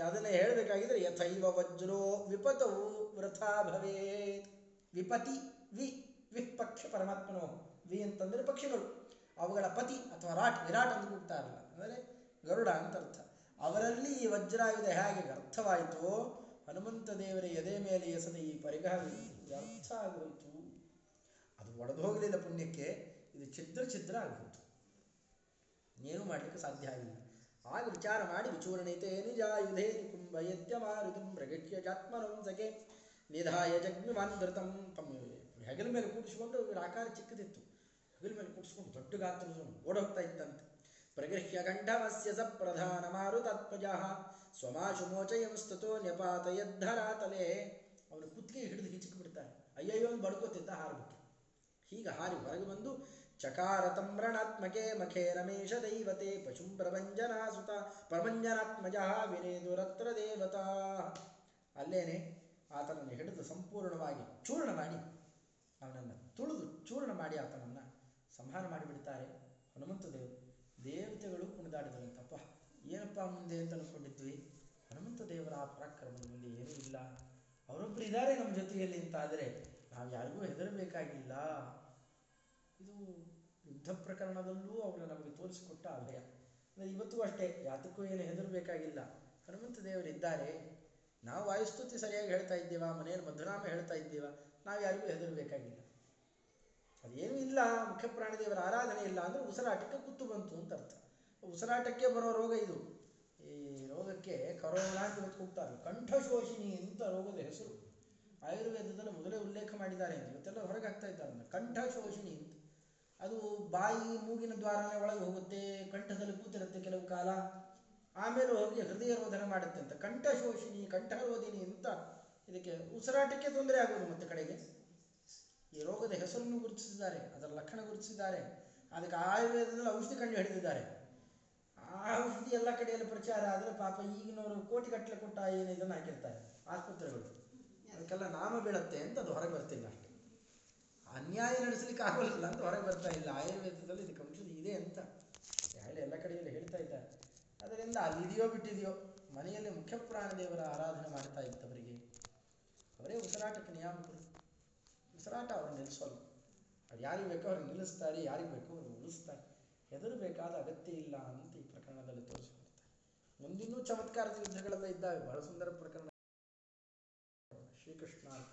ಅದನ್ನ ಹೇಳಬೇಕಾಗಿದ್ರೆ ಯಥೈವ ವಜ್ರೋ ವಿಪತವು ವೃಥಾ ಭವೇತ್. ವಿಪತಿ, ವಿ ವಿಪಕ್ಷ ಪರಮಾತ್ಮನೋ. ವಿ ಅಂತಂದರೆ ಪಕ್ಷಿಗಳು. ಅವುಗಳ ಪತಿ ಅಥವಾ ರಾಟ್, ವಿರಾಟ್ ಅಂತ ಕೂಗ್ತಾರಲ್ಲ ಅಂದರೆ ಗರುಡ ಅಂತ ಅರ್ಥ. ಅವರಲ್ಲಿ ಈ ವಜ್ರಾಯುಧ ಹೇಗೆ ವ್ಯರ್ಥವಾಯಿತು, ಹನುಮಂತ ದೇವರ ಎದೆ ಮೇಲೆ ಎಸೆದ ಈ ಪರಿಗಾರ ವ್ಯರ್ಥ ಆಗೋಯ್ತು. ಅದು ಒಡೆದು ಹೋಗಲಿಲ್ಲ ಪುಣ್ಯಕ್ಕೆ, ಇದು ಛಿದ್ರ ಛಿದ್ರ ಆಗೋಯ್ತು. ಏನೂ ಮಾಡಲಿಕ್ಕೆ ಸಾಧ್ಯ ಆಗಿಲ್ಲ. ಆಗ ವಿಚಾರ ಮಾಡಿ ವಿಚೂರ್ಣಿತೆ ನಿಜಾಯುಧೇ ಕುಂಭಯತ್ಯ ಮಾರುತಂ ಪ್ರಗಟ್ಯ ಜಾತ್ಮನಂಸಕೆ. ನಿಧಾಯ ಜಗ್ಮಿ ಧೃತಂ ತಮ್ಮ ಹೆಗಲ ಮೇಲೆ ಕೂಡಿಸಿಕೊಂಡು ಇವರ ಆಕಾರ ಚಿಕ್ಕದಿತ್ತು. ಹೆಗಲ ಮೇಲೆ ಕೂಡಿಸ್ಕೊಂಡು ದೊಡ್ಡ ಗಾತ್ರದ ಓಡೋಗ್ತಾ ಇತ್ತಂತೆ ಪ್ರಗೃಹ್ಯ ಕಂಠಮಸ್ಯ ಸ ಪ್ರಧಾನ ಮಾರುತಾತ್ಮಜ. ಸ್ವಮಾಶು ಮೋಚಯಂ ಸ್ತುತೋ ನ್ಯಪಾತಯದ್ಧರಾತಲೆ ಅವನು ಕುತ್ತಿಗೆ ಹಿಡಿದು ಹಿಚಕ್ ಬಿಡ್ತಾನೆ. ಅಯ್ಯಯ್ಯೋ ಅಂತ ಬಡ್ಕೋತಿದ್ದ ಹಾರಿಬಿಟ್ಟು ಹೀಗೆ ಹಾರಿ ಹೊರಗೆ ಬಂದು ಚಕಾರ ತಮ್ರಣಾತ್ಮಕೆ ಮಖೇ ರಮೇಶ ದೈವತೆ ಪಶುಂ ಪ್ರಭಂಜನಾ ಸುತ ಪ್ರಭಂಜನಾತ್ಮಜ ವಿರೇದುರತ್ರ ದೇವತಾ ಅಲ್ಲೇನೆ ಆತನನ್ನು ಹಿಡಿದು ಸಂಪೂರ್ಣವಾಗಿ ಚೂರ್ಣ ಮಾಡಿ ಅವನನ್ನು ತುಳಿದು ಚೂರ್ಣ ಮಾಡಿ ಆತನನ್ನು ಸಂಹಾರ ಮಾಡಿಬಿಡ್ತಾರೆ. ಹನುಮಂತ ದೇವರು ದೇವತೆಗಳು ಕುಣಿದಾಡಿದ್ರಂತಪ್ಪ ಏನಪ್ಪ ಮುಂದೆ ಅಂತ ಅನ್ಕೊಂಡಿದ್ವಿ. ಹನುಮಂತ ದೇವರ ಆ ಪರಾಕ್ರಮದ ಮುಂದೆ ಏನೂ ಇಲ್ಲ. ಅವರೊಬ್ಬರು ಇದ್ದಾರೆ ನಮ್ಮ ಜೊತೆಯಲ್ಲಿ ಅಂತ ಆದರೆ ನಾವು ಯಾರಿಗೂ ಹೆದರಬೇಕಾಗಿಲ್ಲ. ಇದು ಯುದ್ಧ ಪ್ರಕರಣದಲ್ಲೂ ಅವರು ನಮಗೆ ತೋರಿಸಿಕೊಟ್ಟ ಅಭಯ. ಅಂದರೆ ಇವತ್ತು ಅಷ್ಟೇ, ಯಾತಕ್ಕೂ ಏನು ಹೆದರಬೇಕಾಗಿಲ್ಲ ಹನುಮಂತ ದೇವರಿದ್ದಾರೆ. ನಾವು ವಾಯುಸ್ತುತಿ ಸರಿಯಾಗಿ ಹೇಳ್ತಾ ಇದ್ದೇವಾ? ಮನೆಯಲ್ಲಿ ಮಧುರಾಮ ಹೇಳ್ತಾ ಇದ್ದೇವಾ? ನಾವು ಯಾರಿಗೂ ಹೆದರಬೇಕಾಗಿಲ್ಲ ಅದೇನೂ ಇಲ್ಲ, ಮುಖ್ಯ ಪ್ರಾಣದೇವರ ಆರಾಧನೆ ಇಲ್ಲ ಅಂದರೆ ಉಸಿರಾಟಕ್ಕೆ ಕುತ್ತು ಬಂತು ಅಂತ ಅರ್ಥ. ಉಸಿರಾಟಕ್ಕೆ ಬರೋ ರೋಗ ಇದು. ಈ ರೋಗಕ್ಕೆ ಕರೋನಾ ಅಂತ ಕೂಗ್ತಾರೆ ಕಂಠಶೋಷಿಣಿ ಅಂತ ರೋಗದ ಹೆಸರು. ಆಯುರ್ವೇದದಲ್ಲಿ ಮೊದಲೇ ಉಲ್ಲೇಖ ಮಾಡಿದ್ದಾರೆ ಇವತ್ತೆಲ್ಲ ಹೊರಗೆ ಹಾಕ್ತಾ ಇದ್ದಾರೆ. ಕಂಠಶೋಷಿಣಿ ಅಂತ. ಅದು ಬಾಯಿ ಮೂಗಿನ ದ್ವಾರನೇ ಒಳಗೆ ಹೋಗುತ್ತೆ, ಕಂಠದಲ್ಲಿ ಕೂತಿರುತ್ತೆ ಕೆಲವು ಕಾಲ. ಆಮೇಲೆ ಹೋಗಿ ಹೃದಯ ರೋಧನ ಮಾಡುತ್ತೆ ಅಂತ. ಕಂಠಶೋಷಣಿ ಕಂಠ ರೋಧಿನಿ ಅಂತ ಇದಕ್ಕೆ ಉಸಿರಾಟಕ್ಕೆ ತೊಂದರೆ ಆಗುವುದು ಮತ್ತೆ ಕಡೆಗೆ. ಈ ರೋಗದ ಹೆಸರನ್ನು ಗುರುತಿಸಿದ್ದಾರೆ, ಅದರ ಲಕ್ಷಣ ಗುರುತಿಸಿದ್ದಾರೆ. ಅದಕ್ಕೆ ಆಯುರ್ವೇದದಲ್ಲಿ ಔಷಧಿ ಕಂಡು ಹಿಡಿದಿದ್ದಾರೆ. ಆ ಔಷಧಿ ಎಲ್ಲ ಕಡೆಯಲ್ಲಿ ಪ್ರಚಾರ ಆದರೆ ಪಾಪ ಈಗಿನವರು ಕೋಟಿ ಕಟ್ಟಲೆ ಕೊಟ್ಟ ಏನು ಇದನ್ನು ಹಾಕಿರ್ತಾರೆ. ಆಸ್ಪತ್ರೆಗಳು. ಅದಕ್ಕೆಲ್ಲ ನಾಮ ಬೀಳತ್ತೆ ಅಂತ ಅದು ಹೊರಗೆ ಬರ್ತಿಲ್ಲ. ಅನ್ಯಾಯ ನಡೆಸಲಿಕ್ಕೆ ಆಗೋಲ್ಲ ಅಂತ ಹೊರಗೆ ಬರ್ತಾ ಇಲ್ಲ. ಆಯುರ್ವೇದದಲ್ಲಿ ಇದಕ್ಕೆ ಔಷಧಿ ಇದೆ ಅಂತ ಹೇಳಿ ಎಲ್ಲ ಕಡೆಯಲ್ಲಿ ಹೇಳ್ತಾ ಇದ್ದಾರೆ. ಅದರಿಂದ ಅಲ್ಲಿದೆಯೋ ಬಿಟ್ಟಿದೆಯೋ, ಮನೆಯಲ್ಲಿ ಮುಖ್ಯ ಪ್ರಾಣದೇವರ ಆರಾಧನೆ ಮಾಡ್ತಾ ಇದ್ದವರಿಗೆ ಅವರೇ ಉಸಿರಾಟಕ್ಕೆ ನಿಯಾಮಕರು. ಉಸಿರಾಟ ಅವರು ನಿಲ್ಲಿಸೋಲ್ಲ ಅದು ಯಾರಿಗೆ ಬೇಕೋ ಅವ್ರಿಗೆ ನಿಲ್ಲಿಸ್ತಾರೆ, ಯಾರಿಗೆ ಬೇಕೋ ಅವ್ರಿಗೆ ಉಳಿಸ್ತಾರೆ. ಹೆದರಬೇಕಾದ ಅಗತ್ಯ ಇಲ್ಲ ಅಂತ ಈ ಪ್ರಕರಣದಲ್ಲಿ ತೋರಿಸಿಕೊಡ್ತಾರೆ. ಮುಂದಿನ್ನೂ ಚಮತ್ಕಾರದ ಯುದ್ಧಗಳೆಲ್ಲ ಇದ್ದಾವೆ. ಬಹಳ ಸುಂದರ ಪ್ರಕರಣ. ಶ್ರೀಕೃಷ್ಣ.